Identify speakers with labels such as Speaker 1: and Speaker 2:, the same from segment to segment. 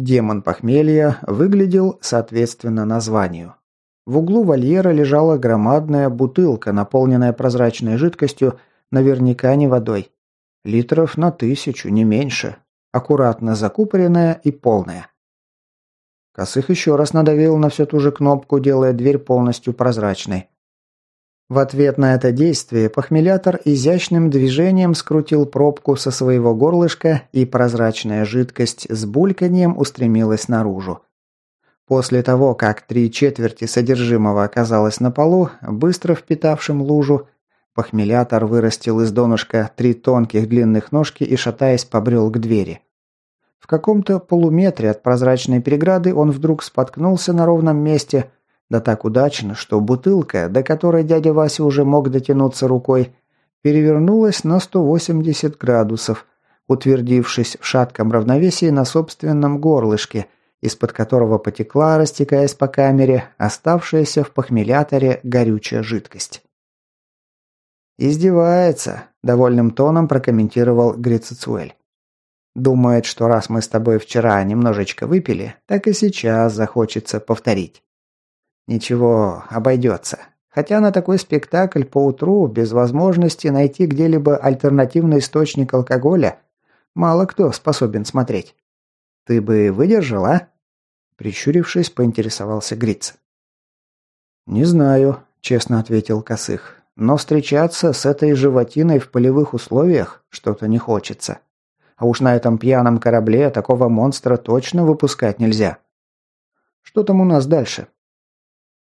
Speaker 1: Демон похмелья выглядел соответственно названию. В углу вольера лежала громадная бутылка, наполненная прозрачной жидкостью, наверняка не водой. Литров на тысячу, не меньше. Аккуратно закупоренная и полная. Косых еще раз надавил на всю ту же кнопку, делая дверь полностью прозрачной. В ответ на это действие похмелятор изящным движением скрутил пробку со своего горлышка, и прозрачная жидкость с бульканьем устремилась наружу. После того, как три четверти содержимого оказалось на полу, быстро впитавшим лужу, похмелятор вырастил из донышка три тонких длинных ножки и, шатаясь, побрел к двери. В каком-то полуметре от прозрачной переграды он вдруг споткнулся на ровном месте – да так удачно, что бутылка, до которой дядя Вася уже мог дотянуться рукой, перевернулась на 180 градусов, утвердившись в шатком равновесии на собственном горлышке, из-под которого потекла, растекаясь по камере, оставшаяся в похмеляторе горючая жидкость. «Издевается», – довольным тоном прокомментировал Грицицуэль. «Думает, что раз мы с тобой вчера немножечко выпили, так и сейчас захочется повторить». Ничего, обойдется. Хотя на такой спектакль по утру, без возможности найти где-либо альтернативный источник алкоголя, мало кто способен смотреть. Ты бы выдержал, а? Прищурившись, поинтересовался Гриц. «Не знаю», – честно ответил Косых. «Но встречаться с этой животиной в полевых условиях что-то не хочется. А уж на этом пьяном корабле такого монстра точно выпускать нельзя. Что там у нас дальше?»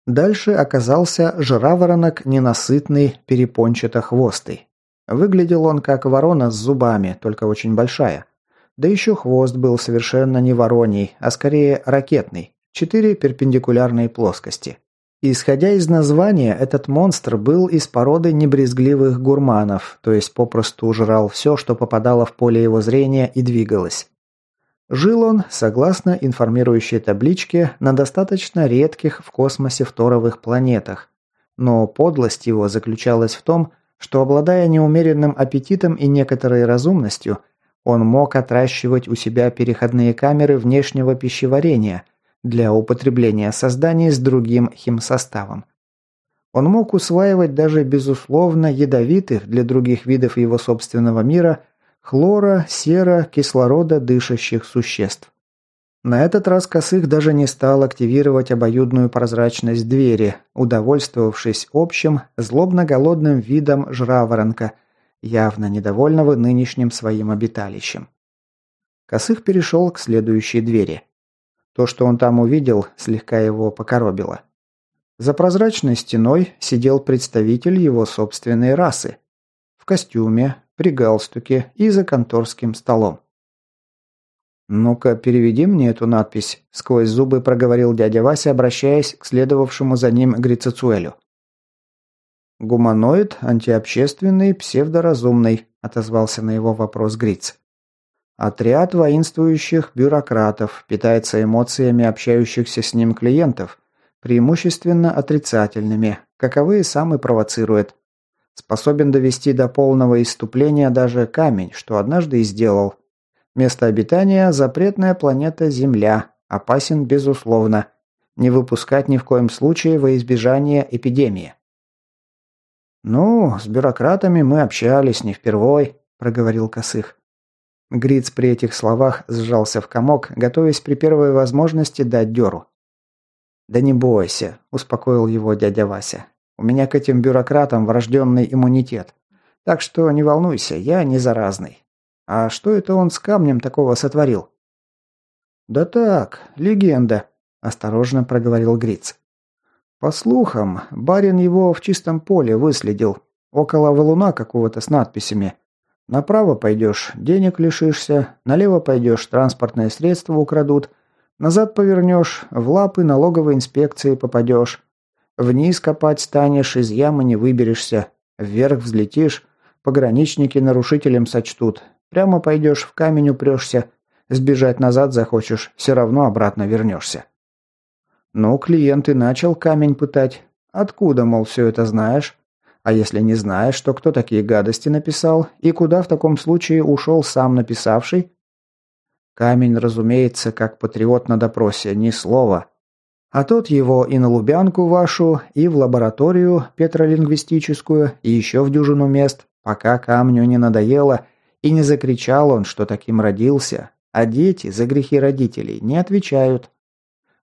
Speaker 1: Дальше оказался жаворонок ненасытный, перепончато-хвостый. Выглядел он как ворона с зубами, только очень большая. Да еще хвост был совершенно не вороний, а скорее ракетный. Четыре перпендикулярные плоскости. Исходя из названия, этот монстр был из породы небрезгливых гурманов, то есть попросту жрал все, что попадало в поле его зрения и двигалось. Жил он, согласно информирующей табличке, на достаточно редких в космосе фторовых планетах. Но подлость его заключалась в том, что, обладая неумеренным аппетитом и некоторой разумностью, он мог отращивать у себя переходные камеры внешнего пищеварения для употребления созданий с другим химсоставом. Он мог усваивать даже безусловно ядовитых для других видов его собственного мира – хлора, сера, кислорода дышащих существ. На этот раз Косых даже не стал активировать обоюдную прозрачность двери, удовольствовавшись общим, злобно-голодным видом жраворонка, явно недовольного нынешним своим обиталищем. Косых перешел к следующей двери. То, что он там увидел, слегка его покоробило. За прозрачной стеной сидел представитель его собственной расы. В костюме, при галстуке и за конторским столом. «Ну-ка, переведи мне эту надпись», – сквозь зубы проговорил дядя Вася, обращаясь к следовавшему за ним Грицецуэлю. «Гуманоид, антиобщественный, псевдоразумный», – отозвался на его вопрос Гриц. «Отряд воинствующих бюрократов питается эмоциями общающихся с ним клиентов, преимущественно отрицательными, каковые сам и провоцирует. Способен довести до полного иступления даже камень, что однажды и сделал. Место обитания – запретная планета Земля. Опасен безусловно. Не выпускать ни в коем случае во избежание эпидемии. «Ну, с бюрократами мы общались не впервой», – проговорил Косых. Гриц при этих словах сжался в комок, готовясь при первой возможности дать дёру. «Да не бойся», – успокоил его дядя Вася. У меня к этим бюрократам врожденный иммунитет. Так что не волнуйся, я не заразный. А что это он с камнем такого сотворил? Да так, легенда, осторожно проговорил Гриц. По слухам, барин его в чистом поле выследил, около валуна какого-то с надписями. Направо пойдешь, денег лишишься, налево пойдешь, транспортное средство украдут, назад повернешь, в лапы налоговой инспекции попадешь. Вниз копать станешь, из ямы не выберешься. Вверх взлетишь, пограничники нарушителем сочтут. Прямо пойдешь, в камень упрешься. Сбежать назад захочешь, все равно обратно вернешься. Ну, клиент и начал камень пытать. Откуда, мол, все это знаешь? А если не знаешь, то кто такие гадости написал? И куда в таком случае ушел сам написавший? Камень, разумеется, как патриот на допросе, ни слова. А тот его и на Лубянку вашу, и в лабораторию петролингвистическую, и еще в дюжину мест, пока камню не надоело, и не закричал он, что таким родился, а дети за грехи родителей не отвечают.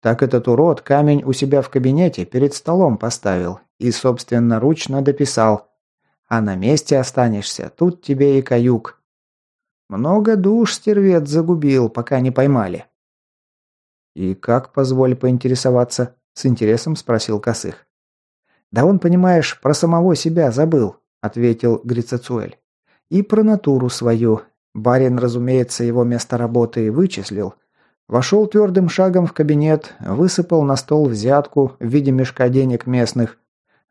Speaker 1: Так этот урод камень у себя в кабинете перед столом поставил и собственноручно дописал. А на месте останешься, тут тебе и каюк. Много душ стервец загубил, пока не поймали. «И как, позволь поинтересоваться?» – с интересом спросил Косых. «Да он, понимаешь, про самого себя забыл», – ответил Грицецуэль. «И про натуру свою. Барин, разумеется, его место работы вычислил. Вошел твердым шагом в кабинет, высыпал на стол взятку в виде мешка денег местных.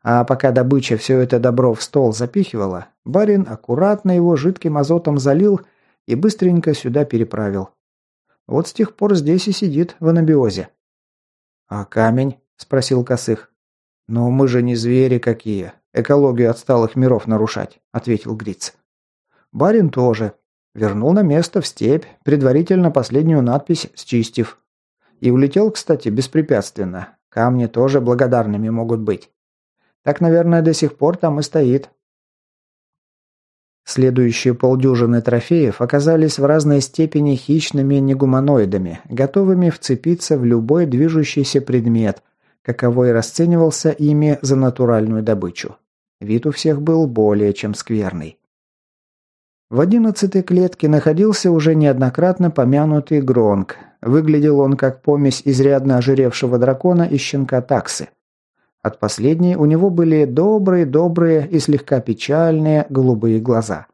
Speaker 1: А пока добыча все это добро в стол запихивала, барин аккуратно его жидким азотом залил и быстренько сюда переправил. Вот с тех пор здесь и сидит в анабиозе. «А камень?» – спросил Косых. «Но мы же не звери какие. Экологию отсталых миров нарушать», – ответил Гриц. «Барин тоже. Вернул на место в степь, предварительно последнюю надпись счистив. И улетел, кстати, беспрепятственно. Камни тоже благодарными могут быть. Так, наверное, до сих пор там и стоит. Следующие полдюжины трофеев оказались в разной степени хищными негуманоидами, готовыми вцепиться в любой движущийся предмет, каковой расценивался ими за натуральную добычу. Вид у всех был более чем скверный. В одиннадцатой клетке находился уже неоднократно помянутый Гронг. Выглядел он как помесь изрядно ожиревшего дракона и щенка таксы. От последней у него были добрые-добрые и слегка печальные голубые глаза.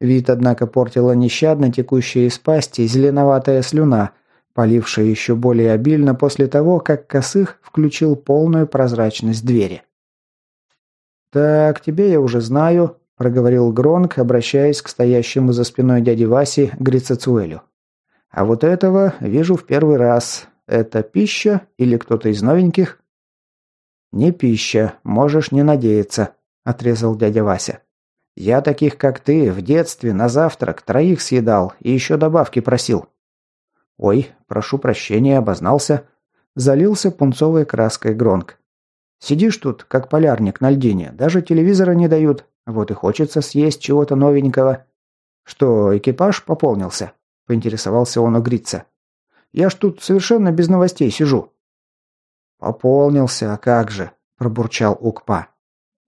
Speaker 1: Вид, однако, портила нещадно текущая из пасти зеленоватая слюна, полившая еще более обильно после того, как Косых включил полную прозрачность двери. «Так, тебе я уже знаю», – проговорил Гронк, обращаясь к стоящему за спиной дяди Васи Грицецуэлю. «А вот этого вижу в первый раз. Это пища или кто-то из новеньких?» «Не пища, можешь не надеяться», – отрезал дядя Вася. «Я таких, как ты, в детстве на завтрак троих съедал и еще добавки просил». «Ой, прошу прощения, обознался». Залился пунцовой краской Гронк. «Сидишь тут, как полярник на льдине, даже телевизора не дают, вот и хочется съесть чего-то новенького». «Что, экипаж пополнился?» – поинтересовался он у Грица. «Я ж тут совершенно без новостей сижу». «Пополнился, а как же?» – пробурчал Укпа.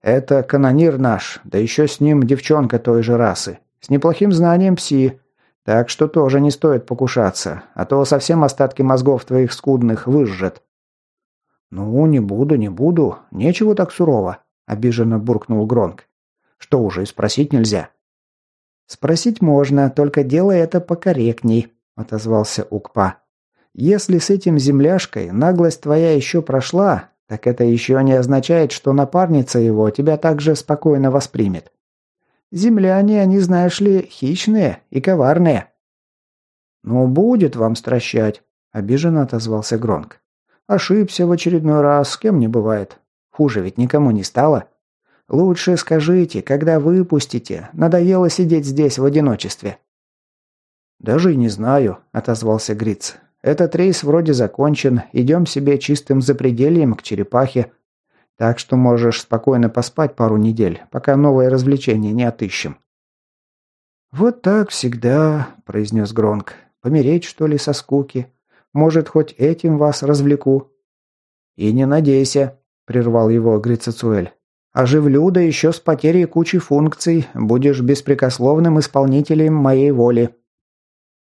Speaker 1: «Это канонир наш, да еще с ним девчонка той же расы. С неплохим знанием пси. Так что тоже не стоит покушаться, а то совсем остатки мозгов твоих скудных выжжет». «Ну, не буду, не буду. Нечего так сурово», – обиженно буркнул Гронк. «Что уже, и спросить нельзя?» «Спросить можно, только делай это покорректней», – отозвался Укпа. Если с этим земляшкой наглость твоя еще прошла, так это еще не означает, что напарница его тебя также спокойно воспримет. Земляне, они, знаешь ли, хищные и коварные». «Ну, будет вам стращать», – обиженно отозвался Гронк. «Ошибся в очередной раз, с кем не бывает. Хуже ведь никому не стало. Лучше скажите, когда выпустите, надоело сидеть здесь в одиночестве». «Даже и не знаю», – отозвался Гриц. Этот рейс вроде закончен, идем себе чистым запредельем к черепахе. Так что можешь спокойно поспать пару недель, пока новое развлечение не отыщем». «Вот так всегда», – произнес Гронк. «Помереть, что ли, со скуки? Может, хоть этим вас развлеку?» «И не надейся», – прервал его Грицецуэль. «Оживлю, да еще с потерей кучи функций, будешь беспрекословным исполнителем моей воли».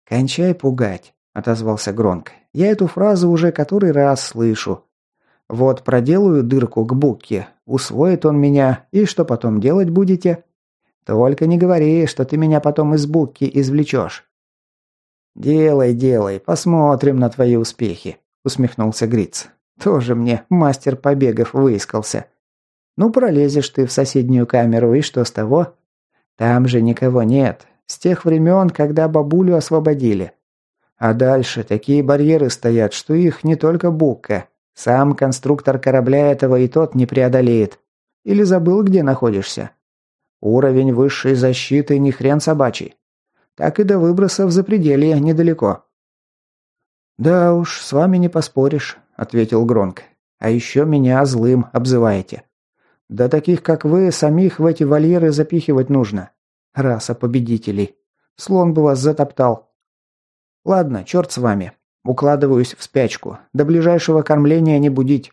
Speaker 1: «Кончай пугать. – отозвался Гронк. «Я эту фразу уже который раз слышу. Вот проделаю дырку к Букке, усвоит он меня, и что потом делать будете? Только не говори, что ты меня потом из Букки извлечешь». «Делай, делай, посмотрим на твои успехи», – усмехнулся Гриц. «Тоже мне мастер побегов выискался. Ну, пролезешь ты в соседнюю камеру, и что с того? Там же никого нет. С тех времен, когда бабулю освободили. А дальше такие барьеры стоят, что их не только Букка. Сам конструктор корабля этого и тот не преодолеет. Или забыл, где находишься? Уровень высшей защиты не хрен собачий. Так и до выброса в запределье недалеко». «Да уж, с вами не поспоришь», — ответил Гронк. «А еще меня злым обзываете. Да таких, как вы, самих в эти вольеры запихивать нужно. Раса победителей. Слон бы вас затоптал. Ладно, черт с вами. Укладываюсь в спячку. До ближайшего кормления не будить.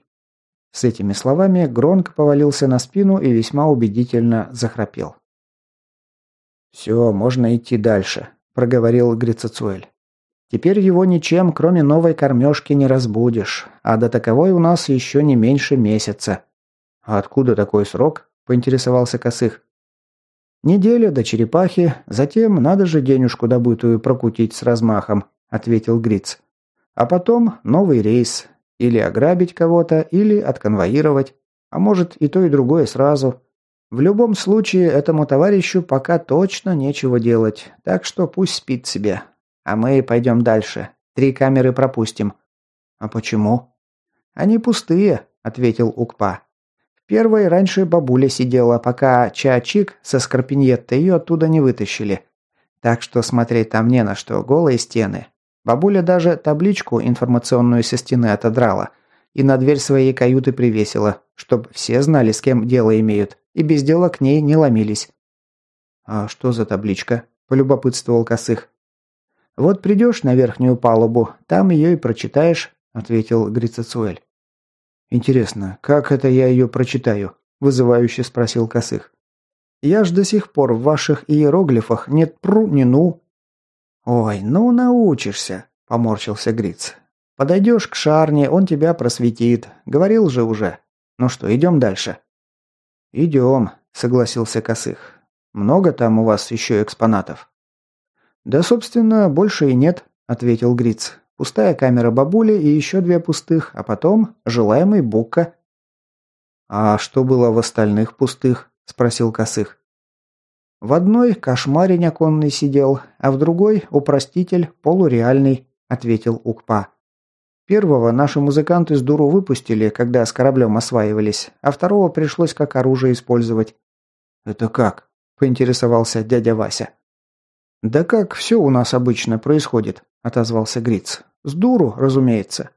Speaker 1: С этими словами Гронк повалился на спину и весьма убедительно захрапел. «Все, можно идти дальше», – проговорил Грицацуэль. «Теперь его ничем, кроме новой кормежки, не разбудишь, а до таковой у нас еще не меньше месяца». «А откуда такой срок?» – поинтересовался Косых. «Неделя до черепахи, затем надо же денежку добытую прокутить с размахом», – ответил Гриц. «А потом новый рейс. Или ограбить кого-то, или отконвоировать. А может и то, и другое сразу. В любом случае, этому товарищу пока точно нечего делать, так что пусть спит себе. А мы пойдем дальше. Три камеры пропустим». «А почему?» «Они пустые», – ответил Укпа. Первой раньше бабуля сидела, пока Чачик со Скорпиньетто ее оттуда не вытащили. Так что смотреть там не на что, голые стены. Бабуля даже табличку информационную со стены отодрала и на дверь своей каюты привесила, чтобы все знали, с кем дело имеют, и без дела к ней не ломились. «А что за табличка?» – полюбопытствовал Косых. «Вот придешь на верхнюю палубу, там ее и прочитаешь», – ответил Грицецуэль. «Интересно, как это я ее прочитаю?» – вызывающе спросил Косых. «Я ж до сих пор в ваших иероглифах нет пру, ни ну». «Ой, ну научишься», – поморщился Гриц. «Подойдешь к Шарне, он тебя просветит. Говорил же уже. Ну что, идем дальше?» «Идем», – согласился Косых. «Много там у вас еще экспонатов?» «Да, собственно, больше и нет», – ответил Гриц. Пустая камера бабули и еще две пустых, а потом желаемый Бука. «А что было в остальных пустых?» – спросил Косых. В одной кошмарень оконный сидел, а в другой упроститель полуреальный, ответил Укпа. Первого наши музыканты с дуру выпустили, когда с кораблем осваивались, а второго пришлось как оружие использовать. Это как? поинтересовался дядя Вася. Да как все у нас обычно происходит, отозвался Гриц. С дуру, разумеется.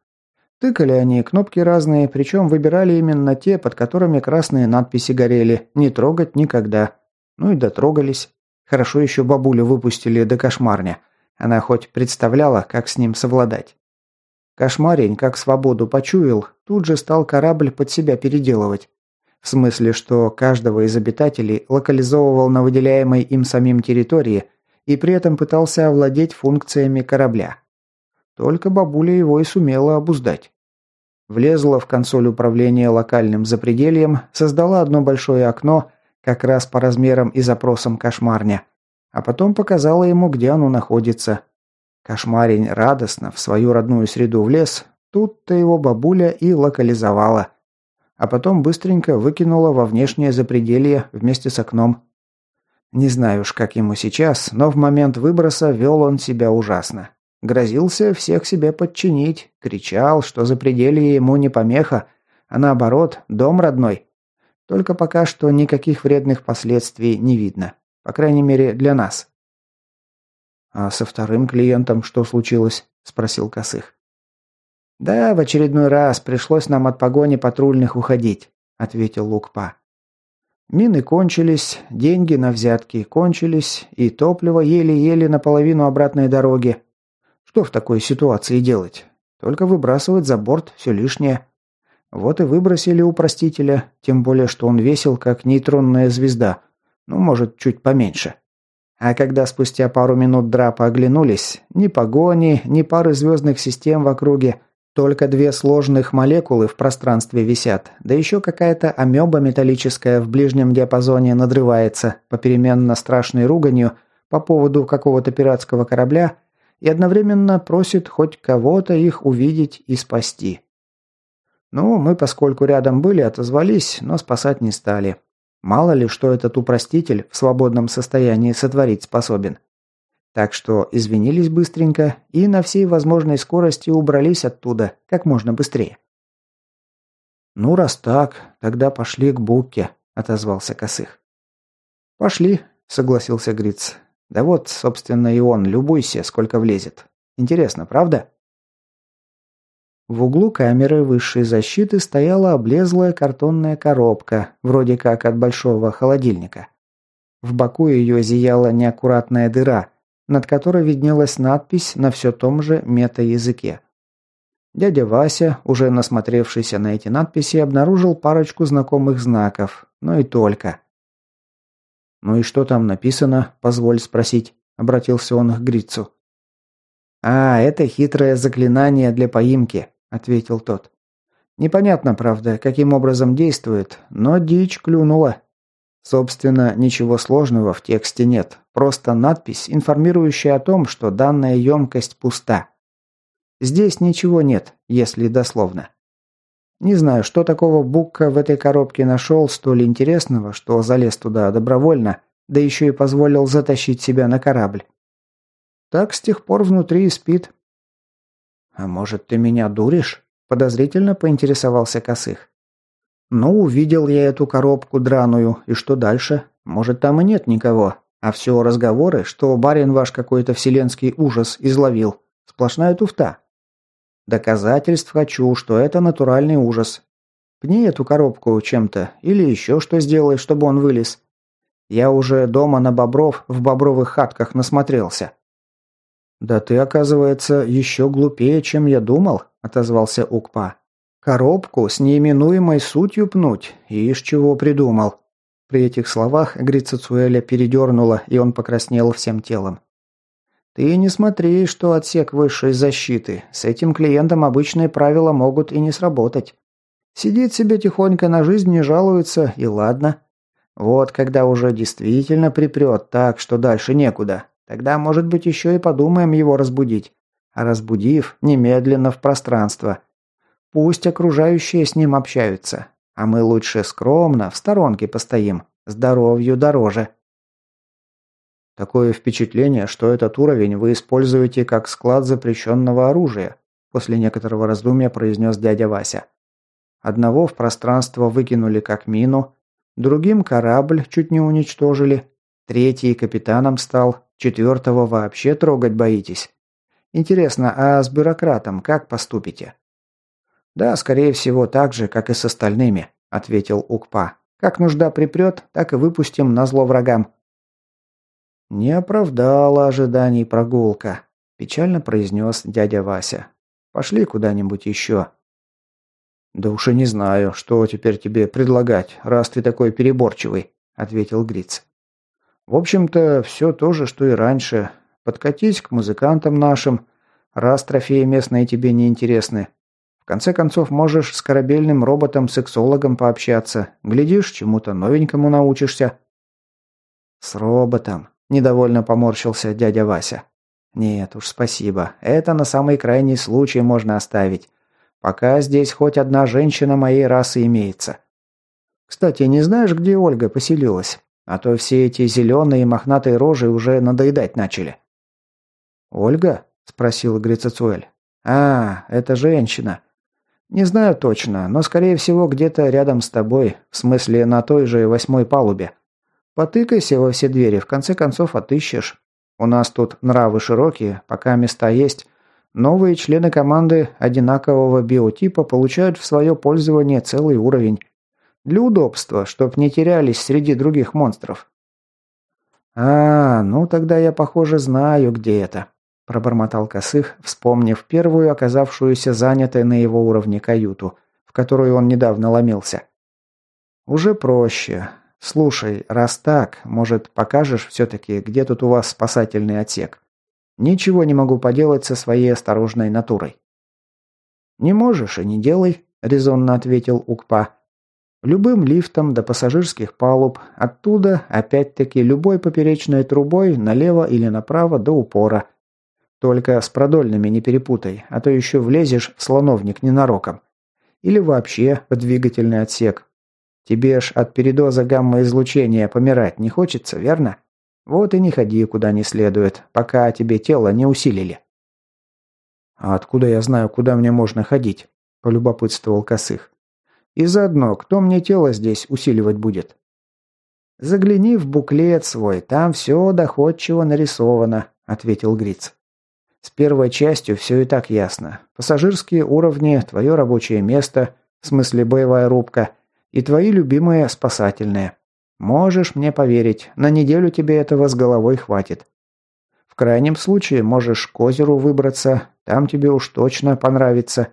Speaker 1: Тыкали они кнопки разные, причем выбирали именно те, под которыми красные надписи горели «Не трогать никогда». Ну и дотрогались. Хорошо еще бабулю выпустили до кошмарня. Она хоть представляла, как с ним совладать. Кошмарень, как свободу почуял, тут же стал корабль под себя переделывать. В смысле, что каждого из обитателей локализовывал на выделяемой им самим территории и при этом пытался овладеть функциями корабля. Только бабуля его и сумела обуздать. Влезла в консоль управления локальным запредельем, создала одно большое окно, как раз по размерам и запросам кошмарня, а потом показала ему, где оно находится. Кошмарень радостно в свою родную среду влез, тут-то его бабуля и локализовала. А потом быстренько выкинула во внешнее запределье вместе с окном. Не знаю уж, как ему сейчас, но в момент выброса вел он себя ужасно. Грозился всех себе подчинить, кричал, что за пределье ему не помеха, а наоборот, дом родной. Только пока что никаких вредных последствий не видно. По крайней мере, для нас. «А со вторым клиентом что случилось?» – спросил Косых. «Да, в очередной раз пришлось нам от погони патрульных уходить», – ответил Лукпа. «Мины кончились, деньги на взятки кончились, и топливо еле-еле наполовину обратной дороги. Что в такой ситуации делать? Только выбрасывать за борт все лишнее. Вот и выбросили упростителя, тем более, что он весил, как нейтронная звезда. Ну, может, чуть поменьше. А когда спустя пару минут драпа оглянулись, ни погони, ни пары звездных систем в округе, только две сложных молекулы в пространстве висят, да еще какая-то амеба металлическая в ближнем диапазоне надрывается, попеременно страшной руганью по поводу какого-то пиратского корабля, и одновременно просит хоть кого-то их увидеть и спасти. Ну, мы, поскольку рядом были, отозвались, но спасать не стали. Мало ли, что этот упроститель в свободном состоянии сотворить способен. Так что извинились быстренько и на всей возможной скорости убрались оттуда как можно быстрее. «Ну, раз так, тогда пошли к Букке», — отозвался Косых. «Пошли», — согласился Гриц. Да вот, собственно, и он, любуйся, сколько влезет. Интересно, правда? В углу камеры высшей защиты стояла облезлая картонная коробка, вроде как от большого холодильника. В боку ее зияла неаккуратная дыра, над которой виднелась надпись на все том же мета-языке. Дядя Вася, уже насмотревшийся на эти надписи, обнаружил парочку знакомых знаков, но и только. «Ну и что там написано, позволь спросить?» – обратился он к Грицу. «А, это хитрое заклинание для поимки», – ответил тот. «Непонятно, правда, каким образом действует, но дичь клюнула. Собственно, ничего сложного в тексте нет, просто надпись, информирующая о том, что данная емкость пуста. Здесь ничего нет, если дословно. Не знаю, что такого Букка в этой коробке нашел столь интересного, что залез туда добровольно, да еще и позволил затащить себя на корабль. Так с тех пор внутри и спит. «А может, ты меня дуришь?» – подозрительно поинтересовался Косых. «Ну, увидел я эту коробку драную, и что дальше? Может, там и нет никого, а все разговоры, что барин ваш какой-то вселенский ужас изловил. Сплошная туфта. Доказательств хочу, что это натуральный ужас. Пни эту коробку чем-то или еще что сделай, чтобы он вылез. Я уже дома на бобров в бобровых хатках насмотрелся. Да ты, оказывается, еще глупее, чем я думал, отозвался Укпа. Коробку с неименуемой сутью пнуть, ишь чего придумал. При этих словах Грицецуэля передернула, и он покраснел всем телом. Ты не смотри, что отсек высшей защиты. С этим клиентом обычные правила могут и не сработать. Сидит себе тихонько на жизнь, не жалуется, и ладно. Вот когда уже действительно припрет так, что дальше некуда, тогда, может быть, еще и подумаем его разбудить. А разбудив, немедленно в пространство. Пусть окружающие с ним общаются. А мы лучше скромно, в сторонке постоим. Здоровью дороже. Такое впечатление, что этот уровень вы используете как склад запрещенного оружия, после некоторого раздумья произнес дядя Вася. Одного в пространство выкинули как мину, другим корабль чуть не уничтожили, третий капитаном стал, четвертого вообще трогать боитесь. Интересно, а с бюрократом как поступите? Да, скорее всего, так же, как и с остальными, ответил Укпа. Как нужда припрет, так и выпустим на зло врагам. «Не оправдала ожиданий прогулка», – печально произнес дядя Вася. «Пошли куда-нибудь еще». «Да уж и не знаю, что теперь тебе предлагать, раз ты такой переборчивый», – ответил Гриц. «В общем-то, все то же, что и раньше. Подкатись к музыкантам нашим, раз трофеи местные тебе не интересны. В конце концов, можешь с корабельным роботом-сексологом пообщаться. Глядишь, чему-то новенькому научишься». «С роботом», Недовольно поморщился дядя Вася. «Нет уж, спасибо. Это на самый крайний случай можно оставить. Пока здесь хоть одна женщина моей расы имеется. Кстати, не знаешь, где Ольга поселилась? А то все эти зеленые мохнатые рожи уже надоедать начали». «Ольга?» – спросил Грицецуэль. «А, это женщина. Не знаю точно, но, скорее всего, где-то рядом с тобой, в смысле, на той же восьмой палубе. Потыкайся во все двери, в конце концов отыщешь. У нас тут нравы широкие, пока места есть. Новые члены команды одинакового биотипа получают в свое пользование целый уровень. Для удобства, чтоб не терялись среди других монстров. «А, ну тогда я, похоже, знаю, где это», – пробормотал Косых, вспомнив первую оказавшуюся занятой на его уровне каюту, в которую он недавно ломился. «Уже проще. «Слушай, раз так, может, покажешь все-таки, где тут у вас спасательный отсек? Ничего не могу поделать со своей осторожной натурой». «Не можешь и не делай», – резонно ответил Укпа. «Любым лифтом до пассажирских палуб, оттуда, опять-таки, любой поперечной трубой налево или направо до упора. Только с продольными не перепутай, а то еще влезешь в слоновник ненароком. Или вообще в двигательный отсек, Тебе ж от передоза гамма-излучения помирать не хочется, верно? Вот и не ходи куда не следует, пока тебе тело не усилили». «А откуда я знаю, куда мне можно ходить?» – полюбопытствовал Косых. «И заодно, кто мне тело здесь усиливать будет?» «Загляни в буклет свой, там все доходчиво нарисовано», – ответил Гриц. «С первой частью все и так ясно. Пассажирские уровни, твое рабочее место, в смысле боевая рубка, и твои любимые спасательные. Можешь мне поверить, на неделю тебе этого с головой хватит. В крайнем случае можешь к озеру выбраться, там тебе уж точно понравится.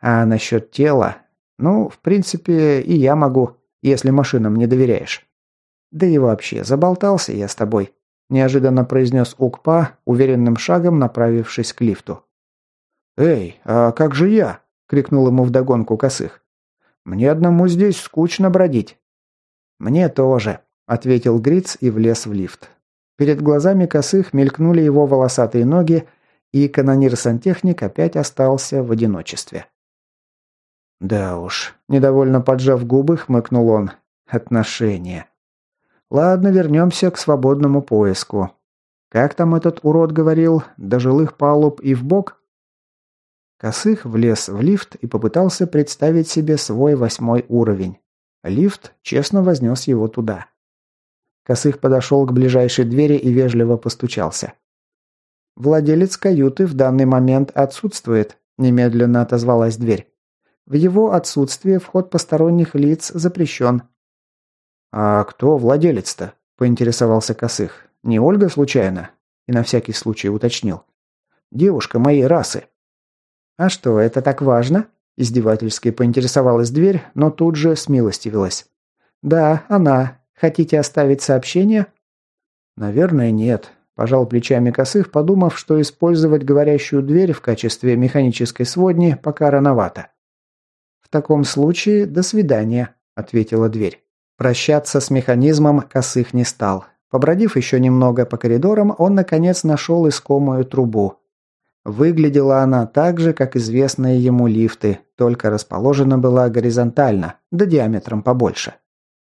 Speaker 1: А насчет тела, ну, в принципе, и я могу, если машинам не доверяешь. Да и вообще, заболтался я с тобой, неожиданно произнес Укпа, уверенным шагом направившись к лифту. «Эй, а как же я?» – крикнул ему вдогонку косых. «Мне одному здесь скучно бродить». «Мне тоже», – ответил Гриц и влез в лифт. Перед глазами косых мелькнули его волосатые ноги, и канонир-сантехник опять остался в одиночестве. «Да уж», – недовольно поджав губы, хмыкнул он. «Отношения». «Ладно, вернемся к свободному поиску. Как там этот урод говорил? До жилых палуб и в бок?» Косых влез в лифт и попытался представить себе свой восьмой уровень. Лифт честно вознес его туда. Косых подошел к ближайшей двери и вежливо постучался. «Владелец каюты в данный момент отсутствует», – немедленно отозвалась дверь. «В его отсутствие вход посторонних лиц запрещен». «А кто владелец-то?» – поинтересовался Косых. «Не Ольга, случайно?» И на всякий случай уточнил. «Девушка моей расы». «А что, это так важно?» Издевательски поинтересовалась дверь, но тут же смилостивилась. «Да, она. Хотите оставить сообщение?» «Наверное, нет», – пожал плечами косых, подумав, что использовать говорящую дверь в качестве механической сводни пока рановато. «В таком случае, до свидания», – ответила дверь. Прощаться с механизмом косых не стал. Побродив еще немного по коридорам, он, наконец, нашел искомую трубу. Выглядела она так же, как известные ему лифты, только расположена была горизонтально, да диаметром побольше.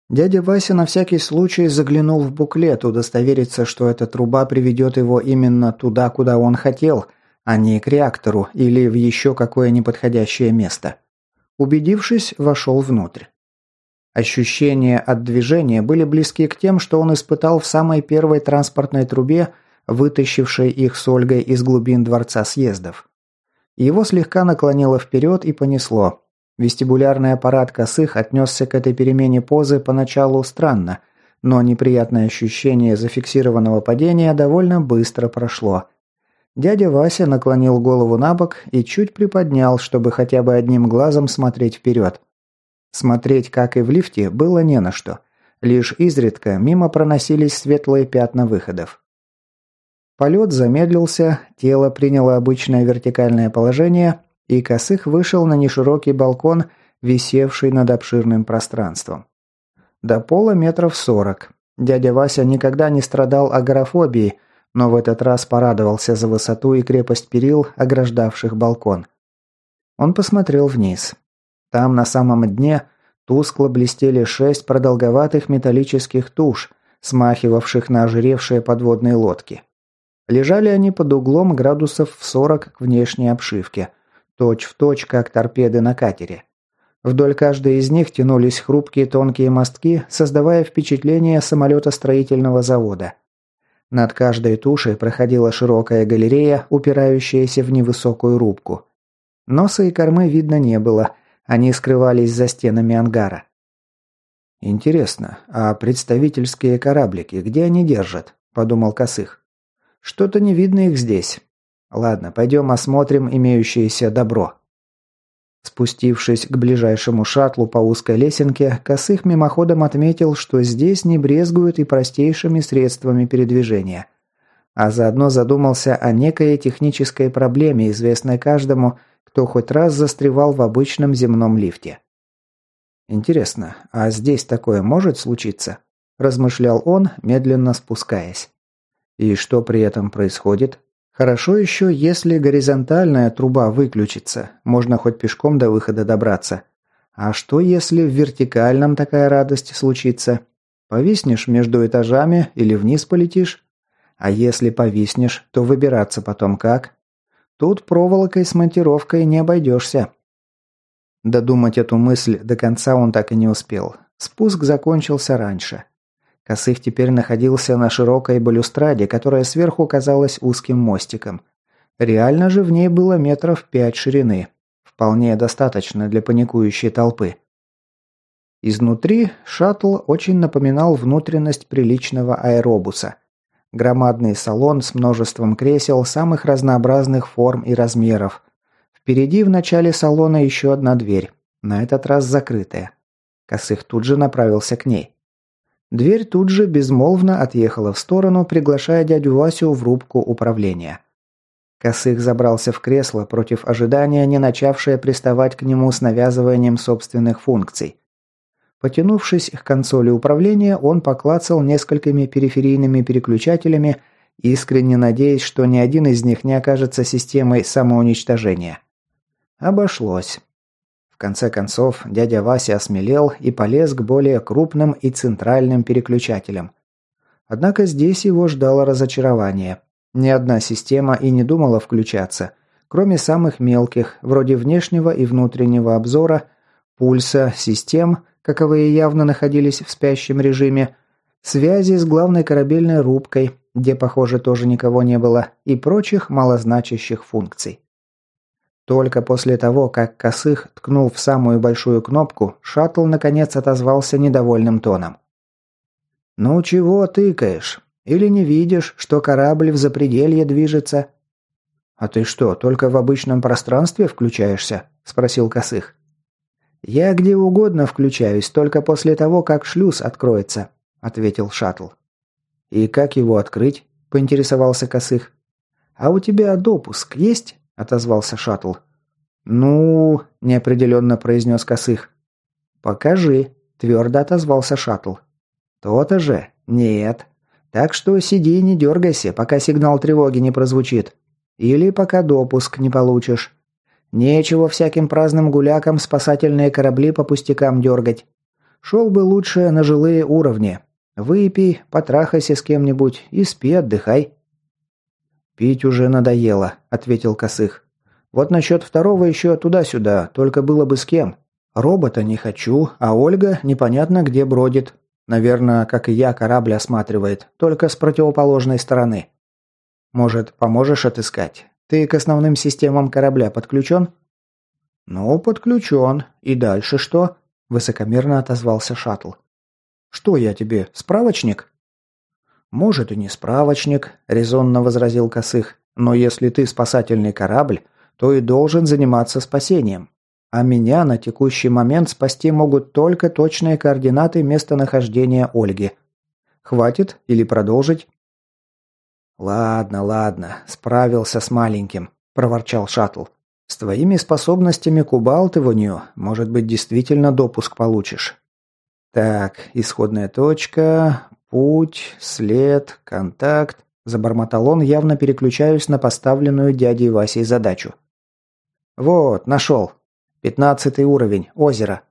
Speaker 1: Дядя Вася на всякий случай заглянул в буклет, удостовериться, что эта труба приведет его именно туда, куда он хотел, а не к реактору или в еще какое неподходящее место. Убедившись, вошел внутрь. Ощущения от движения были близки к тем, что он испытал в самой первой транспортной трубе, вытащившей их с Ольгой из глубин Дворца съездов. Его слегка наклонило вперед и понесло. Вестибулярный аппарат косых отнесся к этой перемене позы поначалу странно, но неприятное ощущение зафиксированного падения довольно быстро прошло. Дядя Вася наклонил голову на бок и чуть приподнял, чтобы хотя бы одним глазом смотреть вперед. Смотреть, как и в лифте, было не на что. Лишь изредка мимо проносились светлые пятна выходов. Полет замедлился, тело приняло обычное вертикальное положение, и Косых вышел на неширокий балкон, висевший над обширным пространством. До пола метров сорок. Дядя Вася никогда не страдал агорафобией, но в этот раз порадовался за высоту и крепость перил, ограждавших балкон. Он посмотрел вниз. Там, на самом дне, тускло блестели шесть продолговатых металлических туш, смахивавших на ожиревшие подводные лодки. Лежали они под углом градусов в 40 к внешней обшивке, точь в точь, как торпеды на катере. Вдоль каждой из них тянулись хрупкие тонкие мостки, создавая впечатление самолета строительного завода. Над каждой тушей проходила широкая галерея, упирающаяся в невысокую рубку. Носа и кормы видно не было – они скрывались за стенами ангара. «Интересно, а представительские кораблики, где они держат?» – подумал Косых. «Что-то не видно их здесь. Ладно, пойдем осмотрим имеющееся добро». Спустившись к ближайшему шаттлу по узкой лесенке, Косых мимоходом отметил, что здесь не брезгуют и простейшими средствами передвижения. А заодно задумался о некой технической проблеме, известной каждому – кто хоть раз застревал в обычном земном лифте. «Интересно, а здесь такое может случиться?» – размышлял он, медленно спускаясь. «И что при этом происходит?» Хорошо еще, если горизонтальная труба выключится, можно хоть пешком до выхода добраться. А что, если в вертикальном такая радость случится? Повиснешь между этажами или вниз полетишь? А если повиснешь, то выбираться потом как? Тут проволокой с монтировкой не обойдешься. Додумать эту мысль до конца он так и не успел. Спуск закончился раньше. Косых теперь находился на широкой балюстраде, которая сверху казалась узким мостиком. Реально же в ней было метров пять ширины. Вполне достаточно для паникующей толпы. Изнутри шаттл очень напоминал внутренность приличного аэробуса. Громадный салон с множеством кресел самых разнообразных форм и размеров. Впереди в начале салона еще одна дверь, на этот раз закрытая. Косых тут же направился к ней. Дверь тут же безмолвно отъехала в сторону, приглашая дядю Васю в рубку управления. Косых забрался в кресло против ожидания, не начавшее приставать к нему с навязыванием собственных функций. Потянувшись к консоли управления, он поклацал несколькими периферийными переключателями, искренне надеясь, что ни один из них не окажется системой самоуничтожения. Обошлось конце концов, дядя Вася осмелел и полез к более крупным и центральным переключателям. Однако здесь его ждало разочарование. Ни одна система и не думала включаться, кроме самых мелких, вроде внешнего и внутреннего обзора, пульса, систем, каковые явно находились в спящем режиме, связи с главной корабельной рубкой, где, похоже, тоже никого не было, и прочих малозначащих функций. Только после того, как Косых ткнул в самую большую кнопку, шаттл наконец отозвался недовольным тоном. «Ну чего тыкаешь? Или не видишь, что корабль в запределье движется?» «А ты что, только в обычном пространстве включаешься?» – спросил Косых. «Я где угодно включаюсь, только после того, как шлюз откроется», – ответил шаттл. «И как его открыть?» – поинтересовался Косых. «А у тебя допуск есть?» – отозвался шаттл. «Ну...» – неопределенно произнес Косых. «Покажи», – твердо отозвался шаттл. «То-то же. Нет. Так что сиди и не дергайся, пока сигнал тревоги не прозвучит. Или пока допуск не получишь. Нечего всяким праздным гулякам спасательные корабли по пустякам дергать. Шел бы лучше на жилые уровни. Выпей, потрахайся с кем-нибудь и спи, отдыхай». «Пить уже надоело», — ответил Косых. «Вот насчет второго еще туда-сюда, только было бы с кем. Робота не хочу, а Ольга непонятно где бродит. Наверное, как и я, корабль осматривает, только с противоположной стороны. Может, поможешь отыскать? Ты к основным системам корабля подключен?» «Ну, подключен. И дальше что?» – высокомерно отозвался шаттл. «Что я тебе, справочник?» «Может, и не справочник», – резонно возразил Косых. «Но если ты спасательный корабль, то и должен заниматься спасением. А меня на текущий момент спасти могут только точные координаты местонахождения Ольги. Хватит или продолжить?» «Ладно, ладно, справился с маленьким», – проворчал Шаттл. «С твоими способностями к убалтыванию, может быть, действительно допуск получишь. Так, исходная точка, «Путь, след, контакт», – забормотал он, явно переключаюсь на поставленную дядей Васей задачу. «Вот, нашел. Пятнадцатый уровень, озеро.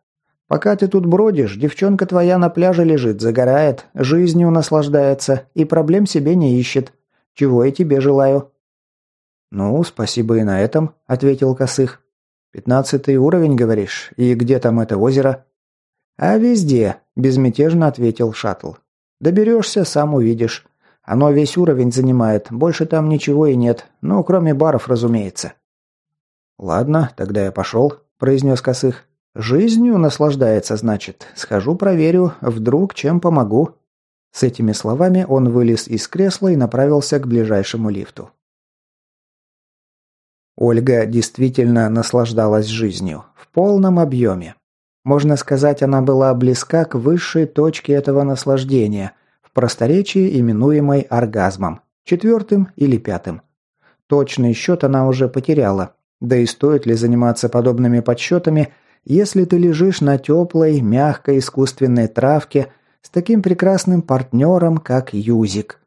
Speaker 1: Пока ты тут бродишь, девчонка твоя на пляже лежит, загорает, жизнью наслаждается и проблем себе не ищет. Чего я тебе желаю». «Ну, спасибо и на этом», – ответил Косых. «Пятнадцатый уровень, говоришь? И где там это озеро?» «А везде», – безмятежно ответил Шаттл. Доберешься, сам увидишь. Оно весь уровень занимает, больше там ничего и нет, ну, кроме баров, разумеется». «Ладно, тогда я пошел», – произнес Косых. «Жизнью наслаждается, значит. Схожу проверю, вдруг чем помогу». С этими словами он вылез из кресла и направился к ближайшему лифту. Ольга действительно наслаждалась жизнью. В полном объеме. Можно сказать, она была близка к высшей точке этого наслаждения, в просторечии именуемой оргазмом, четвертым или пятым. Точный счет она уже потеряла. Да и стоит ли заниматься подобными подсчетами, если ты лежишь на теплой, мягкой искусственной травке с таким прекрасным партнером, как Юзик?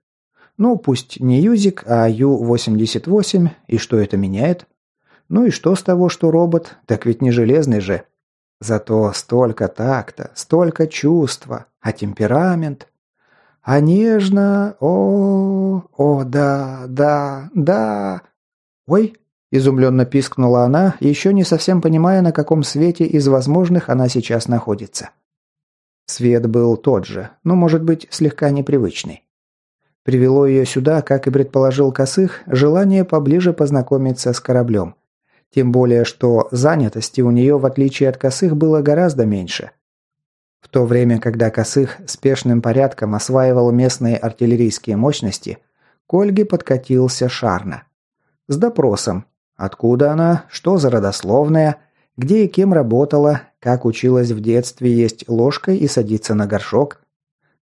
Speaker 1: Ну, пусть не Юзик, а Ю-88, и что это меняет? Ну и что с того, что робот? Так ведь не железный же. Зато столько такта, столько чувства, а темперамент... А нежно... О, о, да, да, да... Ой, изумленно пискнула она, еще не совсем понимая, на каком свете из возможных она сейчас находится. Свет был тот же, но, может быть, слегка непривычный. Привело ее сюда, как и предположил Косых, желание поближе познакомиться с кораблем. Тем более, что занятости у нее, в отличие от Косых, было гораздо меньше. В то время, когда Косых спешным порядком осваивал местные артиллерийские мощности, к Ольге подкатился Шарна. С допросом. Откуда она, что за родословная, где и кем работала, как училась в детстве есть ложкой и садиться на горшок.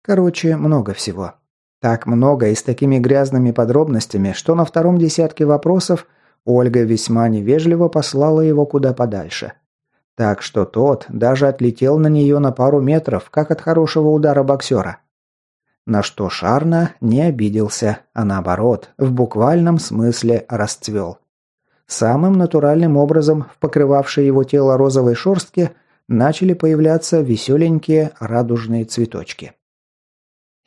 Speaker 1: Короче, много всего. Так много и с такими грязными подробностями, что на втором десятке вопросов Ольга весьма невежливо послала его куда подальше. Так что тот даже отлетел на нее на пару метров, как от хорошего удара боксера. На что Шарна не обиделся, а наоборот, в буквальном смысле расцвел. Самым натуральным образом в покрывавшей его тело розовой шорстке начали появляться веселенькие радужные цветочки.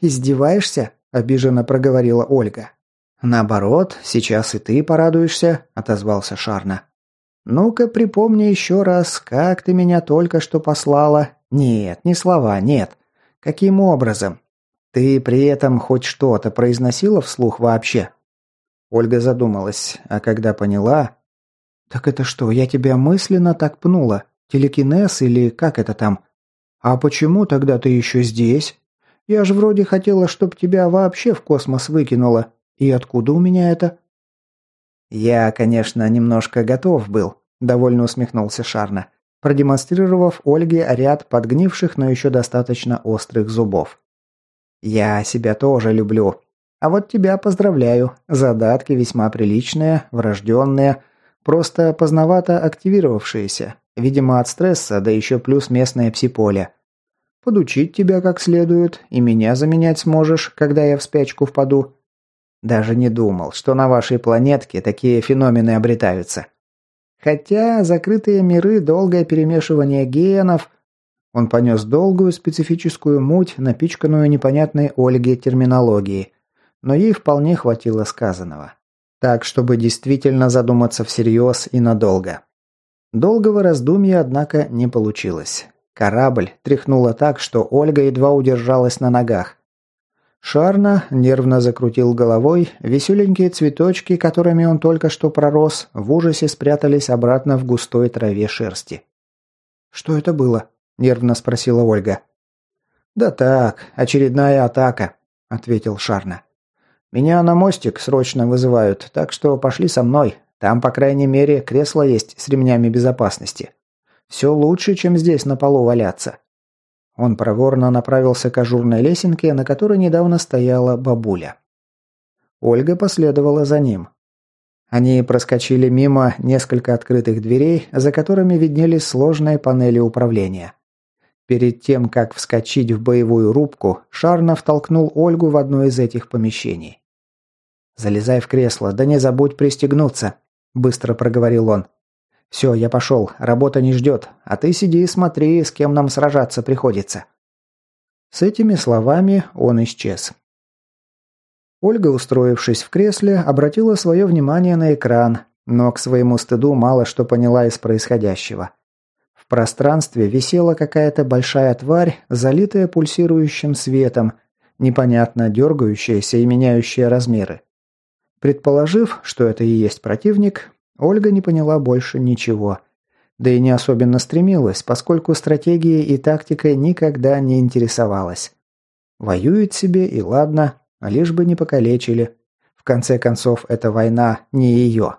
Speaker 1: «Издеваешься?» обиженно проговорила Ольга. Наоборот, сейчас и ты порадуешься, отозвался Шарна. Ну-ка, припомни еще раз, как ты меня только что послала. Нет, не слова, нет. Каким образом? Ты при этом хоть что-то произносила вслух вообще? Ольга задумалась, а когда поняла... «Так это что, я тебя мысленно так пнула? Телекинез или как это там? А почему тогда ты еще здесь?» Я же вроде хотела, чтоб тебя вообще в космос выкинуло. И откуда у меня это?» «Я, конечно, немножко готов был», – довольно усмехнулся Шарна, продемонстрировав Ольге ряд подгнивших, но еще достаточно острых зубов. «Я себя тоже люблю. А вот тебя поздравляю. Задатки весьма приличные, врожденные, просто поздновато активировавшиеся. Видимо, от стресса, да еще плюс местное псиполе подучить тебя как следует, и меня заменять сможешь, когда я в спячку впаду. Даже не думал, что на вашей планетке такие феномены обретаются. Хотя закрытые миры, долгое перемешивание генов... Он понес долгую специфическую муть, напичканную непонятной Ольге терминологией, но ей вполне хватило сказанного. Так, чтобы действительно задуматься всерьез и надолго. Долгого раздумья, однако, не получилось. Корабль тряхнуло так, что Ольга едва удержалась на ногах. Шарна нервно закрутил головой, веселенькие цветочки, которыми он только что пророс, в ужасе спрятались обратно в густой траве шерсти. «Что это было?» – нервно спросила Ольга. «Да так, очередная атака», – ответил Шарна. «Меня на мостик срочно вызывают, так что пошли со мной. Там, по крайней мере, кресло есть с ремнями безопасности. Все лучше, чем здесь на полу валяться». Он проворно направился к ажурной лесенке, на которой недавно стояла бабуля. Ольга последовала за ним. Они проскочили мимо несколько открытых дверей, за которыми виднелись сложные панели управления. Перед тем, как вскочить в боевую рубку, Шарнов толкнул Ольгу в одно из этих помещений. «Залезай в кресло, да не забудь пристегнуться», – быстро проговорил он. «Все, я пошел, работа не ждет, а ты сиди и смотри, с кем нам сражаться приходится». С этими словами он исчез. Ольга, устроившись в кресле, обратила свое внимание на экран, но к своему стыду мало что поняла из происходящего. В пространстве висела какая-то большая тварь, залитая пульсирующим светом, непонятно дергающаяся и меняющая размеры. Предположив, что это и есть противник, Ольга не поняла больше ничего. Да и не особенно стремилась, поскольку стратегией и тактикой никогда не интересовалась. Воюет себе и ладно, лишь бы не покалечили. В конце концов, эта война не ее.